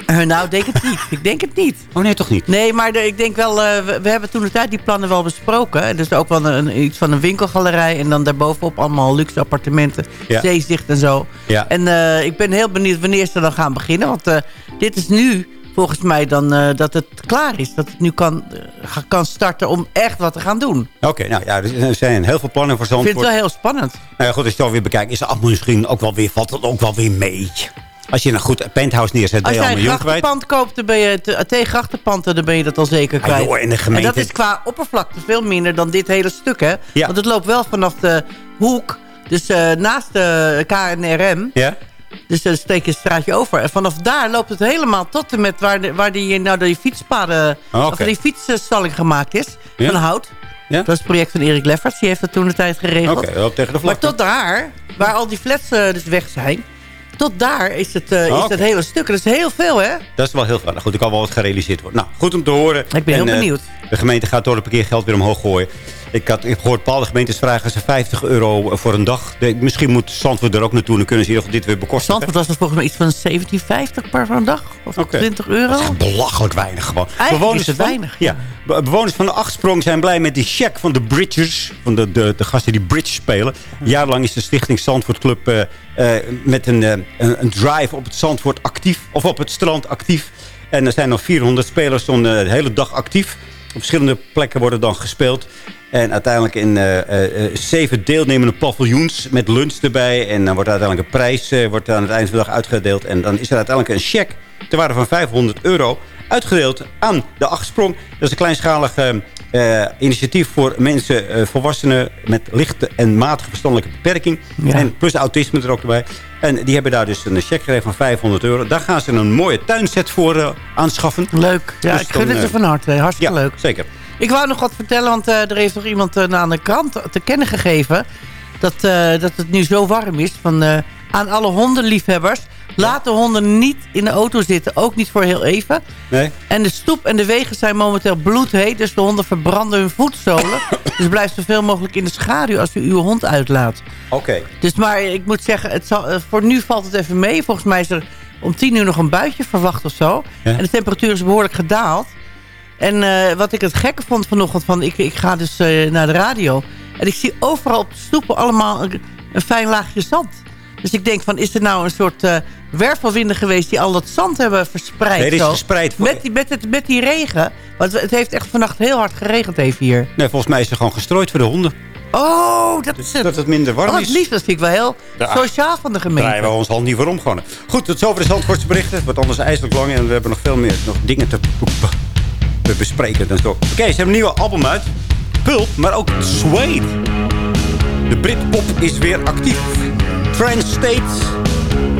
Uh, nou, ik denk het niet. ik denk het niet. Oh nee, toch niet? Nee, maar de, ik denk wel... Uh, we, we, hebben toen de tijd die plannen wel besproken. En dus ook wel een, iets van een winkelgalerij. En dan daarbovenop allemaal luxe appartementen. Ja. Zeezicht en zo. Ja. En uh, ik ben heel benieuwd wanneer ze dan gaan beginnen. Want dit is nu volgens mij dan uh, dat het klaar is. Dat het nu kan, uh, kan starten om echt wat te gaan doen. Oké, okay, nou ja, er zijn heel veel plannen voor Zandvoort. Ik vind het wel heel spannend. Nou ja, goed, als je het alweer bekijkt, is het misschien ook wel weer, valt het ook wel weer mee. Als je een goed penthouse neerzet, ben je al een miljoen kwijt. Als je een grachtenpand koopt, dan ben je tegen grachtenpanden, dan ben je dat al zeker kwijt. Ah, joh, en, de gemeente... en dat is qua oppervlakte veel minder dan dit hele stuk, hè? Ja. Want het loopt wel vanaf de hoek, dus uh, naast de KNRM... Ja. Dus dan steek je een straatje over. En vanaf daar loopt het helemaal tot en met waar, de, waar die, nou, die fietspaden... Oh, of die fietsstalling gemaakt is. Ja. Van hout. Ja? Dat is het project van Erik Lefferts. Die heeft dat toen de tijd geregeld. Oké, okay, tegen de Maar tot daar, waar al die flats uh, dus weg zijn... Tot daar is het, uh, Oh, is het hele stuk. Dat is heel veel, hè? Dat is wel heel veel. Nou goed, er kan wel wat gerealiseerd worden. Nou, goed om te horen. Ik ben heel En, eh, benieuwd. de gemeente gaat door het parkeergeld weer omhoog gooien. Ik, had, ik gehoord, bepaalde gemeentes vragen ze 50 euro voor een dag. De- misschien moet Zandvoort er ook naartoe. Dan kunnen ze geval dit weer bekostigen. Zandvoort was het volgens mij iets van 17,50 per van dag. Of Oké. 20 euro. Dat is belachelijk weinig gewoon. Eigenlijk is het van, weinig, Ja, be- bewoners van de achtsprong zijn blij met die check van de Bridgers. Van de, de, de gasten die bridge spelen. Jarenlang is de stichting Zandvoort Club eh, eh, met een, eh, een, een drive op het Zandvoort actief. Of op het strand actief. En er zijn nog 400 spelers zo'n de hele dag actief. Op verschillende plekken worden dan gespeeld. En uiteindelijk in eh, eh, eh, zeven deelnemende paviljoens met lunch erbij. En dan wordt uiteindelijk een prijs wordt aan het eind van de dag uitgedeeld. En dan is er uiteindelijk een cheque ter waarde van 500 euro uitgedeeld aan de achtsprong. Dat is een kleinschalig eh, initiatief voor mensen, eh, volwassenen met lichte en matige verstandelijke beperking. Ja. En plus autisme er ook bij. En die hebben daar dus een cheque gegeven van 500 euro. Daar gaan ze een mooie tuinset voor eh, aanschaffen. Leuk. Ja, Dus ik gun het ze van harte. Hartstikke ja, leuk. zeker. Ik wou nog wat vertellen, want er heeft nog iemand aan de krant te kennen gegeven... dat, dat het nu zo warm is. Van, aan alle hondenliefhebbers. Laat de honden niet in de auto zitten. Ook niet voor heel even. Nee. En de stoep en de wegen zijn momenteel bloedheet. Dus de honden verbranden hun voetzolen. (coughs) dus blijf zoveel mogelijk in de schaduw als u uw hond uitlaat. Oké. Dus maar ik moet zeggen, het zal, eh, voor nu valt het even mee. Volgens mij is er om tien uur nog een buitje verwacht of zo. Ja. En de temperatuur is behoorlijk gedaald. En eh, wat ik het gekke vond vanochtend, van, ik, ik ga dus eh, naar de radio. En ik zie overal op de stoepen allemaal een, een fijn laagje zand. Dus ik denk van, is er nou een soort eh, wervelwinden geweest... die al dat zand hebben verspreid? Nee, dit is verspreid voor- Met die, met, het, met die regen. Want het heeft echt vannacht heel hard geregend even hier. Nee, volgens mij is het gewoon gestrooid voor de honden. Oh, dat is het. Dat het minder warm Oh, is. lief, dat vind ik wel heel Ja. sociaal van de gemeente. draaien we ons hand niet voor om gewoon. Goed, tot zover de Zandvoortse berichten. Wordt anders ijselijk lang en we hebben nog veel meer nog dingen te, te bespreken. Dan toch. Oké, ze hebben een nieuwe album uit. Pulp, maar ook Suede. De Britpop is weer actief. Trans State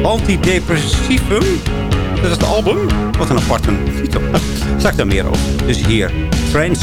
Antidepressivum. Dat is het album. Wat een aparte titel. (laughs) Straks daar meer over. Dus hier, Trans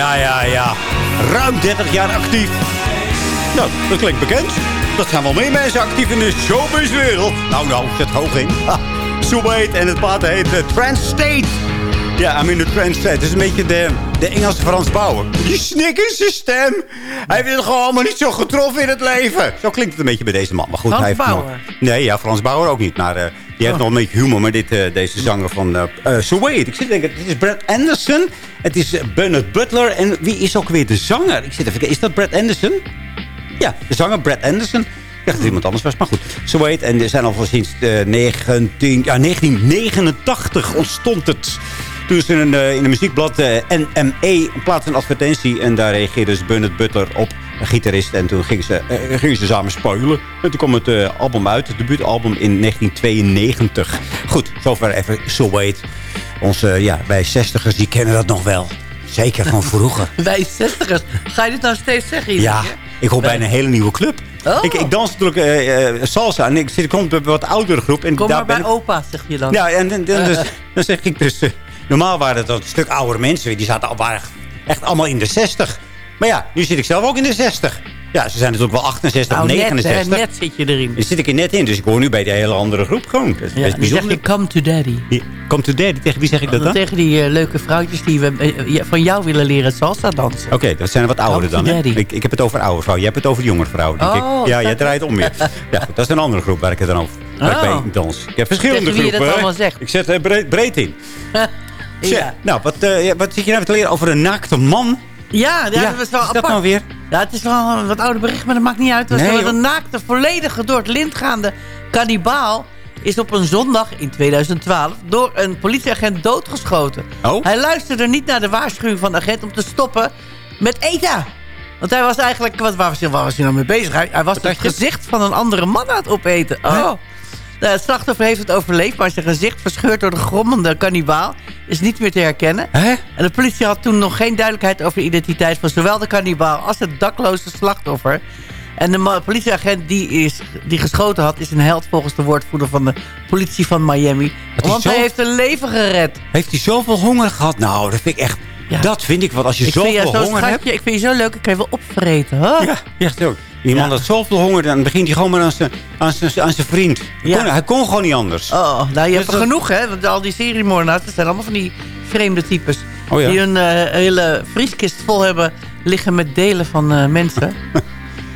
Ja, ja, ja. Ruim 30 jaar actief. Nou, dat klinkt bekend. Dat zijn wel meer mensen actief in de showbizwereld. Nou, nou, zet hoog in. Suede en het plaat heet uh, Trans State. Ja, I'm in the Trans State. Het is een beetje de, de Engelse Frans Bauer. Die snik in zijn stem. Hij wil gewoon allemaal niet zo getroffen in het leven. Zo klinkt het een beetje bij deze man. Maar goed, Frans hij heeft nog- Bauer? Nee, ja, Frans Bauer ook niet. Maar eh, die heeft nog een beetje humor met dit, eh, deze zanger van eh eh, Suede. Ik zit te denken, het is Brad Anderson. Het is Bernard Butler. En wie is ook weer de zanger? Ik zit even is dat Brad Anderson? Ja, de zanger Brad Anderson. Ik dacht dat iemand anders was, maar goed. Suede. En er zijn al sinds eh, 19, ja, 1989 ontstond het. Toen ze in een, in een muziekblad eh, NME plaatste een advertentie. En daar reageerde dus Bernard Butler op. gitarist. En toen gingen ze, eh, gingen ze samen spelen. En toen kwam het eh, album uit, het debuutalbum in 1992. Goed, zover even So Wait. Onze, ja, wij zestigers, die kennen dat nog wel. Zeker van vroeger. (laughs) Wij zestigers. Ga je dit nou steeds zeggen? Ja, ik hoor bij een hele nieuwe club. Oh. Ik, ik dans natuurlijk eh, eh, salsa. En ik zit, kom bij een wat oudere groep. En Kom daar maar bij ik- opa, zeg je dan. Ja, en, dan- dan, dus- (laughs) dan zeg ik dus... eh, normaal waren het een stuk oudere mensen. Die zaten al, waren echt allemaal in de 60. Maar ja, nu zit ik zelf ook in de 60. Ja, ze zijn natuurlijk wel 68 Nou, of net, hè, 69. net zit je erin. Dan zit ik er net in. Dus ik hoor nu bij die hele andere groep gewoon. Dat is Ja, best die zeg bijzonder. je come to daddy. Die- Come to daddy. Tegen wie zeg ik dat dan? Tegen die eh, leuke vrouwtjes die we eh, ja, van jou willen leren salsa dansen. Oké, dat zijn er wat ouder Come dan. Hè? Ik, ik heb het over oude vrouw. Jij hebt het over de jongere vrouw. denk ik. Oh, ja, jij draait om weer. Ja, goed, dat is een andere groep waar ik het dan over waar ik Oh. bij dans. Ik heb verschillende je groepen. dat hè. allemaal zegt. Ik zet er breed, breed in. (laughs) Ja. Nou, wat, eh, ja, wat zit je nou te leren over een naakte man? Ja, ja, Ja, dat is wel is dat apart. nou weer? Ja, het is wel een wat ouder bericht, maar dat maakt niet uit. Het was Nee, een naakte, volledige door het lint gaande kannibaal... is op een zondag in 2012 door een politieagent doodgeschoten. Oh? Hij luisterde niet naar de waarschuwing van de agent om te stoppen met eten. Want hij was eigenlijk... Wat, waar, was hij, waar was hij nou mee bezig? Hij, hij was het gezicht van een andere man aan het opeten. Oh. Nou, het slachtoffer heeft het overleefd, maar zijn gezicht verscheurd door de grommende kannibaal is niet meer te herkennen. Hè? En de politie had toen nog geen duidelijkheid over de identiteit van zowel de kannibaal als het dakloze slachtoffer. En de politieagent die, is, die geschoten had, is een held volgens de woordvoerder van de politie van Miami. Want zo- hij heeft een leven gered. Heeft hij zoveel honger gehad? Nou, dat vind ik echt... Dat vind ik wat. Als je Ik vind je zoveel zo'n honger hebt... ik vind je zo leuk, ik kan je wel opvreten. Huh? Ja, echt ook. Die man had zoveel honger, dan begint hij gewoon maar aan zijn, aan zijn, aan zijn vriend. Hij, Ja. kon, hij kon gewoon niet anders. Oh, nou je hebt er dat- genoeg hè, want al die seriemoordenaars, dat zijn allemaal van die vreemde types. Oh ja? Die hun eh, hele vrieskist vol hebben liggen met delen van eh, mensen. (laughs)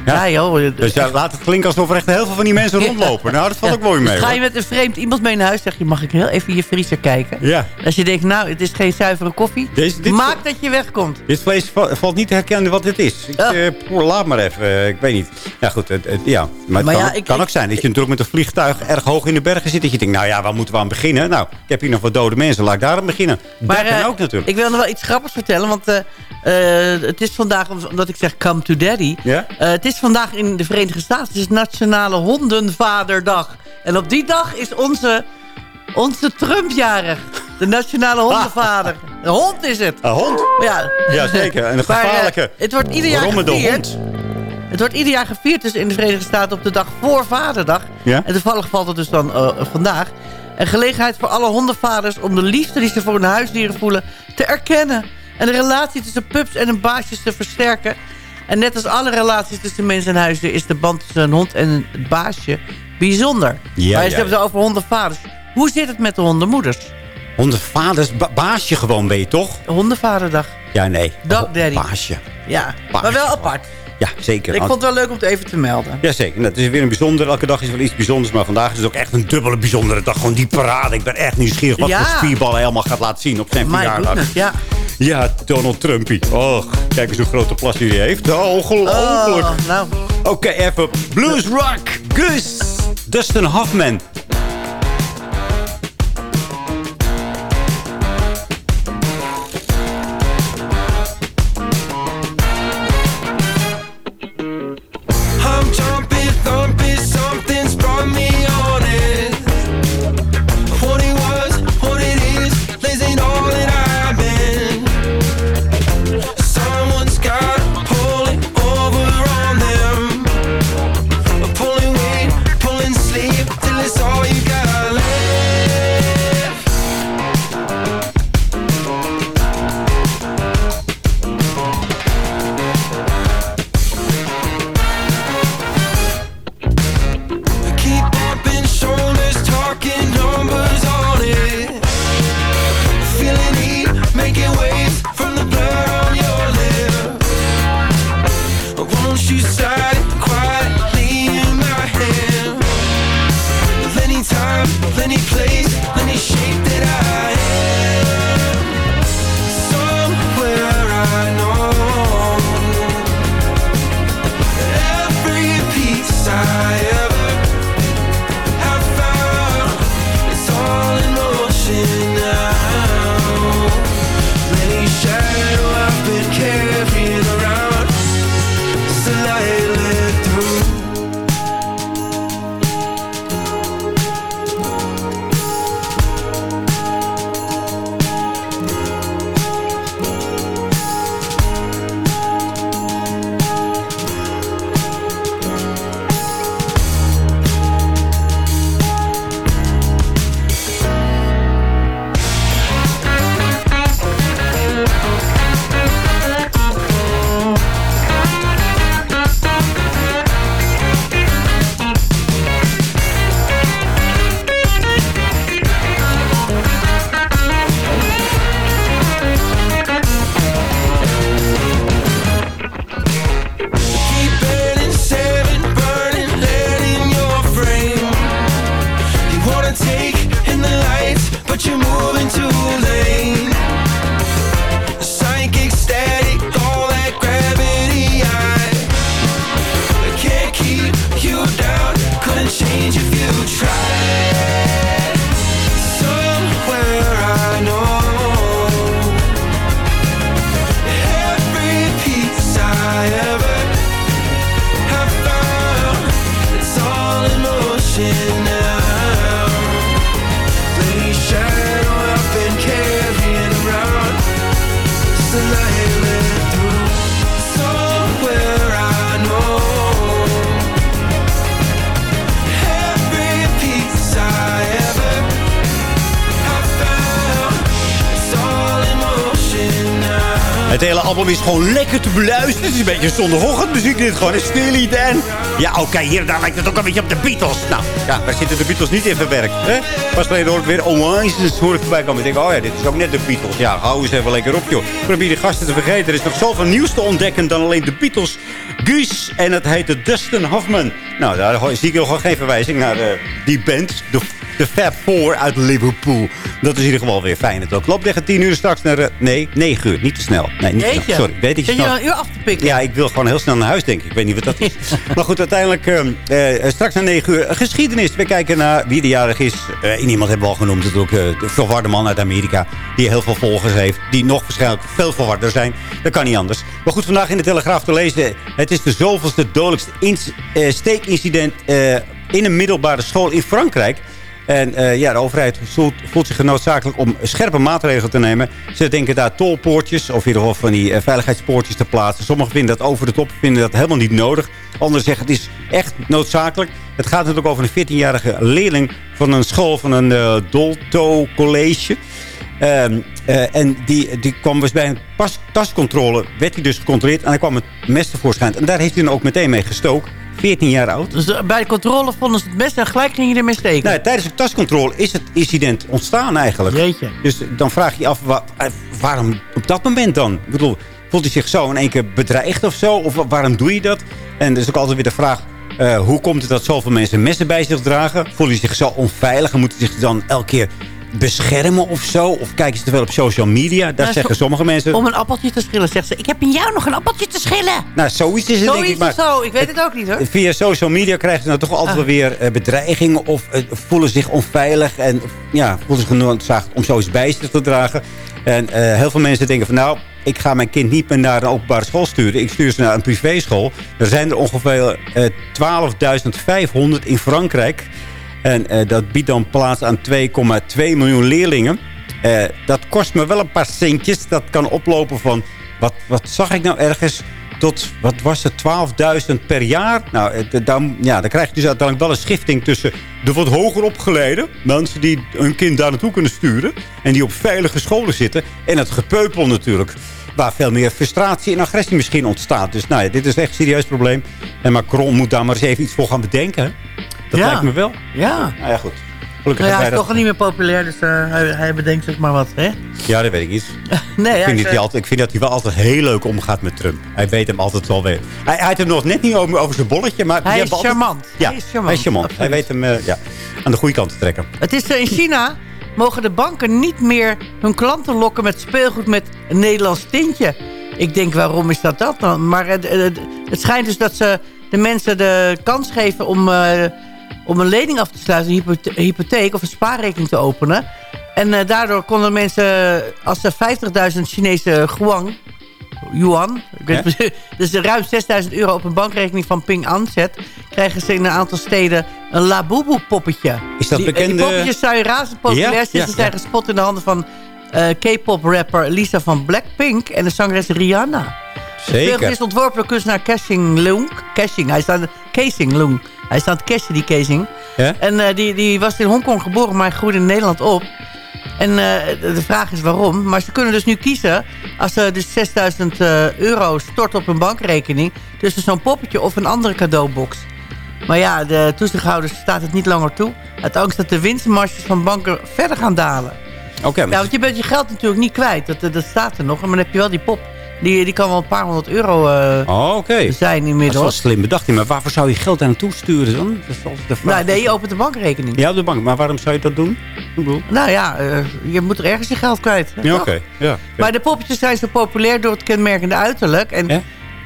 ja. joh. Dus ja, laat het klinken alsof er echt heel veel van die mensen rondlopen. Nou, dat valt ook mooi Dus mee. ga je met een vreemd iemand mee naar huis, zeg je, mag ik heel even in je vriezer kijken? Ja. Als je denkt, nou, het is geen zuivere koffie, Deze- dit- maak dat je wegkomt. Dit vlees va- valt niet te herkennen wat dit is. Ik, eh, laat maar even. eh, ik weet niet. Ja, goed. Het, het- ja. Maar het Maar kan, ja, ook, ik- kan ik- ook zijn dat je natuurlijk met een vliegtuig erg hoog in de bergen zit. Dat je denkt, nou ja, waar moeten we aan beginnen? Nou, ik heb hier nog wat dode mensen. Laat ik daar aan beginnen. Maar dat kan eh, ook natuurlijk. ik wil nog wel iets grappigs vertellen. Want eh, het is vandaag, omdat ik zeg come to daddy. Ja? het is vandaag in de Verenigde Staten. Is Nationale Hondenvaderdag. En op die dag is onze, onze Trump jarig. De Nationale Hondenvader. Een hond is het. Een hond? Ja, Ja, zeker. En een (laughs) Maar, eh, gevaarlijke, het wordt ieder jaar gevierd. hond. Het wordt ieder jaar gevierd dus in de Verenigde Staten op de dag voor Vaderdag. Ja? En toevallig valt het dus dan eh, vandaag. Een gelegenheid voor alle hondenvaders om de liefde die ze voor hun huisdieren voelen te erkennen. En de relatie tussen pups en hun baasjes te versterken. En net als alle relaties tussen mens en huisdier is de band tussen een hond en een baasje bijzonder. Ja, maar ze ja, hebben het over hondenvaders. Hoe zit het met de hondenmoeders? Hondenvaders, ba- baasje gewoon ben je toch? Hondenvaderdag. Ja, nee. Dog daddy. Baasje. Ja, Baasje. maar wel apart. Ja, zeker. Ik vond het wel leuk om het even te melden. Jazeker, dat is weer een bijzonder. Elke dag is wel iets bijzonders. Maar vandaag is het ook echt een dubbele bijzondere dag. Gewoon die parade. Ik ben echt nieuwsgierig wat Ja. voor spierballen hij allemaal gaat laten zien op zijn verjaardag. ja. Ja, Donald Trumpy. Och, kijk eens hoe grote plas hij heeft. Oh, ongelooflijk. Oh, nou. Oké, even blues rock. Gus. Dustin Hoffman. any place, any shape Het hele album is gewoon lekker te beluisteren. Het is een beetje zondagochtendmuziek dit gewoon. Steely Dan. Ja, oké, hier daar lijkt het ook een beetje op de Beatles. Nou, ja, waar zitten de Beatles niet in verwerkt? Hè? Pas geleden hoor ik weer Oasis hoor ik voorbij komen. Ik denk, oh ja, dit is ook net de Beatles. Ja, hou eens even lekker op, joh. Probeer die gasten te vergeten. Er is nog zoveel nieuws te ontdekken dan alleen de Beatles. Guus, en het heette Dustin Hoffman. Nou, daar zie ik nog geen verwijzing naar eh, die band. De de Fab Four uit Liverpool. Dat is in ieder geval weer fijn. Het ook loopt tegen 10 uur straks naar... eh, nee, 9 uur. Niet te snel. Nee, niet te Jeetje. snel. Sorry, ik weet dat je Zit je een uur af te pikken? Ja, ik wil gewoon heel snel naar huis, denk ik. Ik weet niet wat dat is. (laughs) maar goed, uiteindelijk eh, eh, straks naar 9 uur. geschiedenis. We kijken naar wie de jarig is. Eh iemand hebben we al genoemd. Natuurlijk uh, de verwarde man uit Amerika. Die heel veel volgers heeft. Die nog waarschijnlijk veel verwarder zijn. Dat kan niet anders. Maar goed, vandaag in de Telegraaf te lezen. Het is de zoveelste dodelijkste steekincident... in een middelbare school in Frankrijk. En eh, ja, de overheid voelt, zich noodzakelijk om scherpe maatregelen te nemen. Ze denken daar tolpoortjes of in ieder geval van die eh, veiligheidspoortjes te plaatsen. Sommigen vinden dat over de top, vinden dat helemaal niet nodig. Anderen zeggen het is echt noodzakelijk. Het gaat natuurlijk over een 14-jarige leerling van een school van een eh, Dolto College. Ehm, eh, en die, die kwam dus bij een pas, tascontrole, werd hij dus gecontroleerd. En hij kwam het mes tevoorschijn. En daar heeft hij dan ook meteen mee gestoken. 14 jaar oud. Dus bij de controle vonden ze het best en gelijk ging je ermee steken. Nou, tijdens de tascontrole is het incident ontstaan eigenlijk. Jeetje. Dus dan vraag je je af, wa- eh, waarom op dat moment dan? Ik bedoel, voelt hij zich zo in één keer bedreigd of zo? Of wa- waarom doe je dat? En er is ook altijd weer de vraag... eh, hoe komt het dat zoveel mensen messen bij zich dragen? Voelen ze zich zo onveilig? En moeten ze zich dan elke keer beschermen of zo? Of kijken ze te veel op social media? Daar Nou, zeggen sommige mensen... Om een appeltje te schillen, zegt ze. Ik heb in jou nog een appeltje te schillen. Nou, zoiets is het denk ik. Zoiets Maar of zo, ik weet het ook niet hoor. Via social media krijgen ze nou toch altijd Ah. weer eh, bedreigingen... of eh, voelen zich onveilig en ja, voelen zich genoodzaakt om zoiets bij zich te dragen. En eh, heel veel mensen denken van nou... ik ga mijn kind niet meer naar een openbare school sturen. Ik stuur ze naar een privéschool. Er zijn er ongeveer eh 12.500 in Frankrijk. En eh, dat biedt dan plaats aan 2,2 miljoen leerlingen. Eh, dat kost me wel een paar centjes. Dat kan oplopen van... Wat, wat zag ik nou ergens? Tot, wat was het, 12.000 per jaar? Nou, eh, dan, ja, dan krijg je dus uiteindelijk wel een schifting tussen de wat hoger opgeleide. Mensen die hun kind daar naartoe kunnen sturen. En die op veilige scholen zitten. En het gepeupel natuurlijk. Waar veel meer frustratie en agressie misschien ontstaat. Dus nou ja, dit is echt een serieus probleem. En Macron moet daar maar eens even iets voor gaan bedenken. Dat Ja. lijkt me wel. Ja. Nou ja, goed. Gelukkig Nou ja, hij is wij toch niet meer populair, dus eh, hij, hij bedenkt zich maar wat, hè? dat... Ja, dat weet ik niet. (laughs) Nee, ik, vind dat hij altijd, ik vind dat hij wel altijd heel leuk omgaat met Trump. Hij weet hem altijd wel weer. Hij, hij had hem nog net niet over, over zijn bolletje. Maar Hij is altijd- charmant. Ja, Hij is charmant, Hij, is charmant. absoluut. hij weet hem eh, ja, aan de goede kant te trekken. Het is eh, in China mogen de banken niet meer hun klanten lokken met speelgoed met een Nederlands tintje. Ik denk, waarom is dat dat dan? Maar het, het, het schijnt dus dat ze de mensen de kans geven om, eh, om een lening af te sluiten, een hypothe- hypotheek of een spaarrekening te openen. En eh, daardoor konden mensen, als ze 50.000 Chinese yuan, yuan (laughs) dus ruim 6.000 euro op een bankrekening van Ping An zet, krijgen ze in een aantal steden een Labubu poppetje. Is dat die, bekende- Die poppetjes zijn razend populair Ja, sinds ja, ze zijn ja. gespot in de handen van eh, K-pop rapper Lisa van Blackpink en de zangeres Rihanna. Het Zeker. speelgoed is ontworpen door kunstenaar Cashing Lung. Cashing, hij staat Lung. Hij staat cashen, die Casing. Ja? En eh, die, die was in Hongkong geboren, maar hij groeide in Nederland op. En eh, de vraag is waarom. Maar ze kunnen dus nu kiezen, als ze dus 6000 eh, euro storten op hun bankrekening... tussen zo'n poppetje of een andere cadeaubox. Maar ja, de toezichthouders staat het niet langer toe. Uit angst dat de winstmarges van banken verder gaan dalen. Oké, maar Ja, want je bent je geld natuurlijk niet kwijt. Dat, dat staat er nog. Maar dan heb je wel die pop Die, die kan wel een paar honderd euro eh, Oh, zijn Dat is inmiddels. wel slim bedacht. Maar waarvoor zou je geld daar naartoe sturen dan? Dat is altijd de vraag. Nou, nee, je opent een bankrekening. Ja, op de bank. Maar waarom zou je dat doen? Nou ja, eh, je moet er ergens je geld kwijt. Ja, oké. Ja. Maar de poppetjes zijn zo populair door het kenmerkende uiterlijk. En,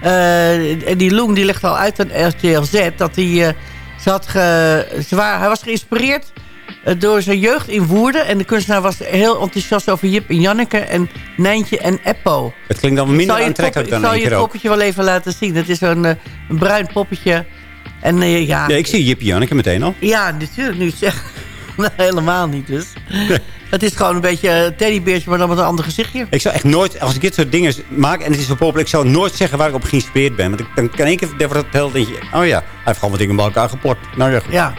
eh, en die Loen die legt al uit aan RTLZ dat hij... eh, ze had ge, ze waren, hij was geïnspireerd door zijn jeugd in Woerden. En de kunstenaar was heel enthousiast over Jip en Janneke en Nijntje en Eppo. Het klinkt dan minder aantrekkelijk dan Ik één zal je het poppetje wel even laten zien. Het is zo'n eh, een bruin poppetje. En eh, ja, Nee, ik zie Jippie Janneke meteen al. ja, natuurlijk. Nu. (laughs) Nou, helemaal niet dus. Het is gewoon een beetje een teddybeertje, maar dan met een ander gezichtje. Ik zou echt nooit, als ik dit soort dingen maak en het is zo populair, ik zou nooit zeggen waar ik op geïnspireerd ben. Want ik, dan kan één keer denk je, oh ja, hij heeft gewoon wat dingen bij elkaar geplakt. Nou ja, goed. Ja,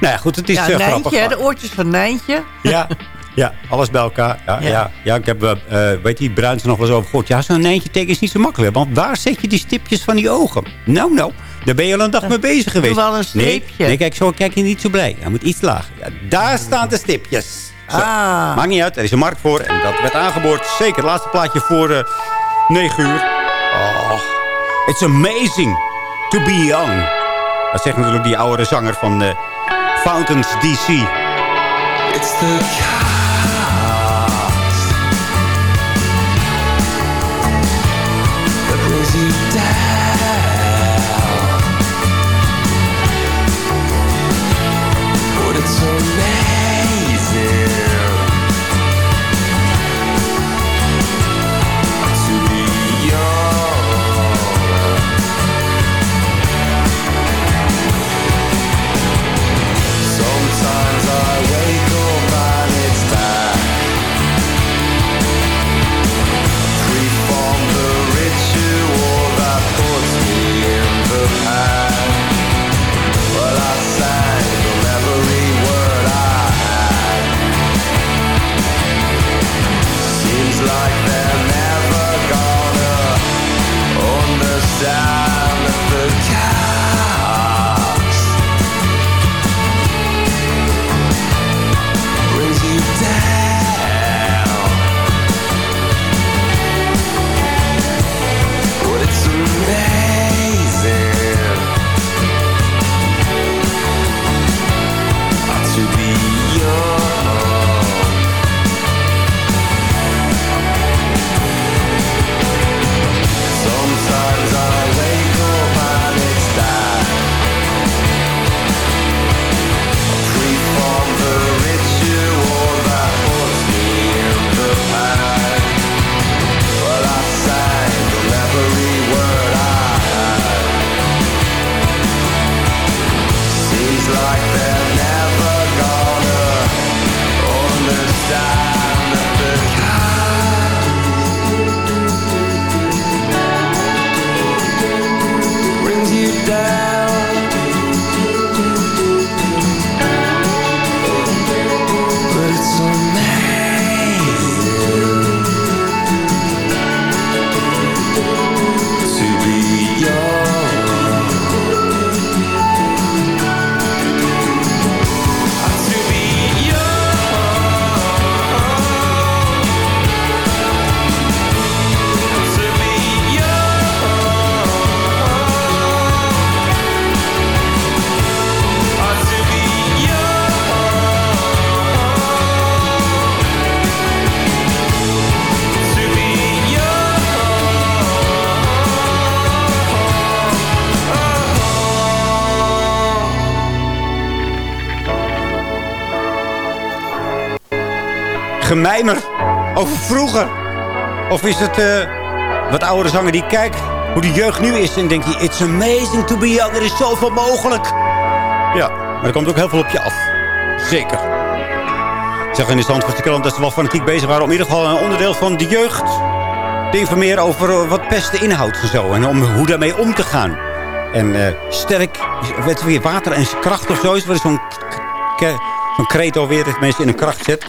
Nou ja, goed, het is ja eh, Nijntje, grappig. hè, de oortjes van Nijntje. (laughs) Ja, ja, alles bij elkaar. Ja, ja. Ja. ja, ik heb, eh, weet die Bruins nog wel eens over gehoord. Ja, zo'n eentje teken is niet zo makkelijk. Want waar zet je die stipjes van die ogen? Nou, nou, daar ben je al een dag mee bezig geweest. wel een streepje. nee, kijk, zo kijk je niet zo blij. Hij moet iets lager. Ja, daar staan de stipjes. Zo. Ah. Maakt niet uit, er is een markt voor. En dat werd aangeboord. Zeker, het laatste plaatje voor eh 9 uur. Oh, it's amazing to be young. Dat zegt natuurlijk die oude zanger van Fountains DC. It's the Over vroeger. Of is het eh, wat oudere zanger die kijkt hoe de jeugd nu is. En denkt hij, it's amazing to be young. Er is zoveel mogelijk. Ja, maar er komt ook heel veel op je af. Zeker. Ik zag in de de krant dat ze wel fanatiek bezig waren... om in ieder geval een onderdeel van de jeugd te informeren over eh, wat pesten inhoudt en zo. En om hoe daarmee om te gaan. En eh, sterk, weet water en kracht of zo is. Zo'n zo'n kreet alweer dat mensen in een kracht zet.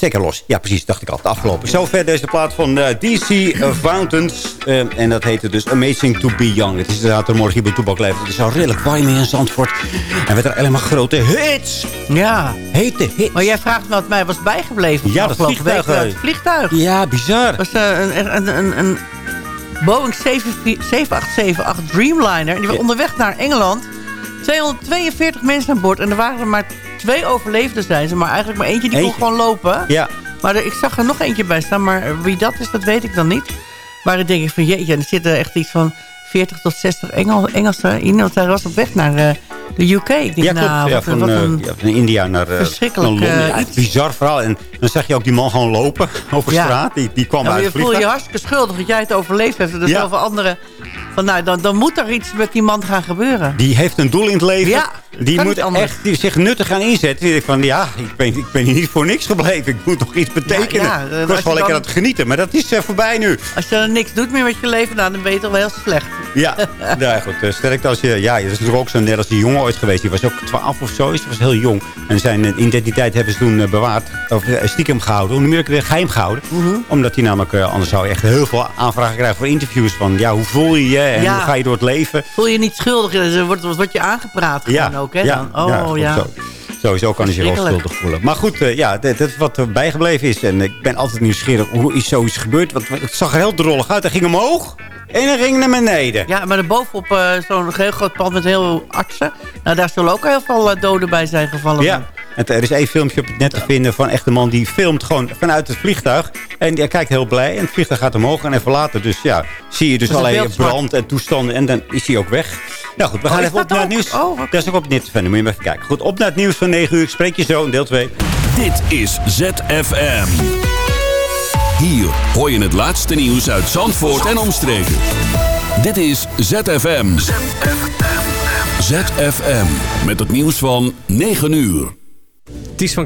Stekker los. Ja, precies. Dacht ik al. Afgelopen. Zover deze plaat van eh, DC Fountains. Eh, en dat heette dus Amazing to be Young. Het is inderdaad er morgen hier bij Toebak Leeft. Het is al redelijk warm in Zandvoort. En werd er helemaal grote hits. Ja. Hete hits. Maar jij vraagt me wat mij was bijgebleven. Ja, dat vliegtuig, week. Het vliegtuig. Ja, bizar. Dat was eh, een, een, een, een Boeing 7878 Dreamliner. En die was onderweg naar Engeland. 242 mensen aan boord. En er waren er maar twee overlevenden zijn ze. Maar eigenlijk maar eentje die Eentje. kon gewoon lopen. Ja. Maar er- ik zag er nog eentje bij staan. Maar wie dat is, dat weet ik dan niet. Maar dan denk ik van jeetje. Er zitten echt iets van 40 tot 60 Engel, Engelsen in. Want hij was op weg naar eh, de UK. Ik denk, Ja, klopt. nou, ja, wat, van, wat eh, een... ja, van India naar, eh, verschrikkelijk, naar Londen. Ja, bizar verhaal. En dan zag je ook die man gewoon lopen (laughs) over straat. Die, die kwam uit je het voelt je hartstikke schuldig dat jij het overleefd hebt. En er zoveel anderen... Van, nou, dan, dan moet er iets met die man gaan gebeuren. Die heeft een doel in het leven. Ja, die kan moet echt die zich nuttig gaan inzetten. Die denkt van, ja, ik ben, ik ben hier niet voor niks gebleven. Ik moet nog iets betekenen. Ja, ja, ik als was wel lekker aan het genieten. Maar dat is eh, voorbij nu. Als je dan niks doet meer met je leven, nou, dan ben je toch wel heel slecht. Ja, (laughs) ja goed. eh, Sterk als je... Ja, dat is natuurlijk ook zo net als die jongen ooit geweest. Die was ook 12 of zo. Die was heel jong. En zijn eh, identiteit hebben ze toen eh, bewaard. Of eh, stiekem gehouden. Hoe meer weer geheim gehouden. Mhm. Omdat hij namelijk... eh, anders zou je echt heel veel aanvragen krijgen voor interviews. Van ja, hoe voel je je? En Ja. hoe ga je door het leven? Voel je je niet schuldig? Dan wordt, wordt je aangepraat gewoon ook, hè? ja, dan. Oh, ja. Zo. Sowieso kan hij zich wel schuldig voelen. Maar goed, eh, ja, dit is wat er bijgebleven is. En ik ben altijd nieuwsgierig hoe is zoiets gebeurd. Want het zag er heel drollig uit. Hij ging omhoog en hij ging naar beneden. Ja, maar bovenop eh, zo'n heel groot pand met heel veel. Nou, daar zullen ook heel veel eh, doden bij zijn gevallen. Ja, en er is één filmpje op het net te vinden van echt een man die filmt gewoon vanuit het vliegtuig. En hij kijkt heel blij en het vliegtuig gaat omhoog en even later. Dus ja, zie je dus Dat allerlei brand en toestanden en dan is hij ook weg. Nou goed, we Oh, gaan is even op naar het nieuws. Oh. Dat is ook op het net te vinden, moet je maar even kijken. Goed, op naar het nieuws van 9 uur. Ik spreek je zo in deel 2. Dit is ZFM. Hier hoor je het laatste nieuws uit Zandvoort en omstreken. Dit is ZFM. ZFM. Met het nieuws van 9 uur. Ties van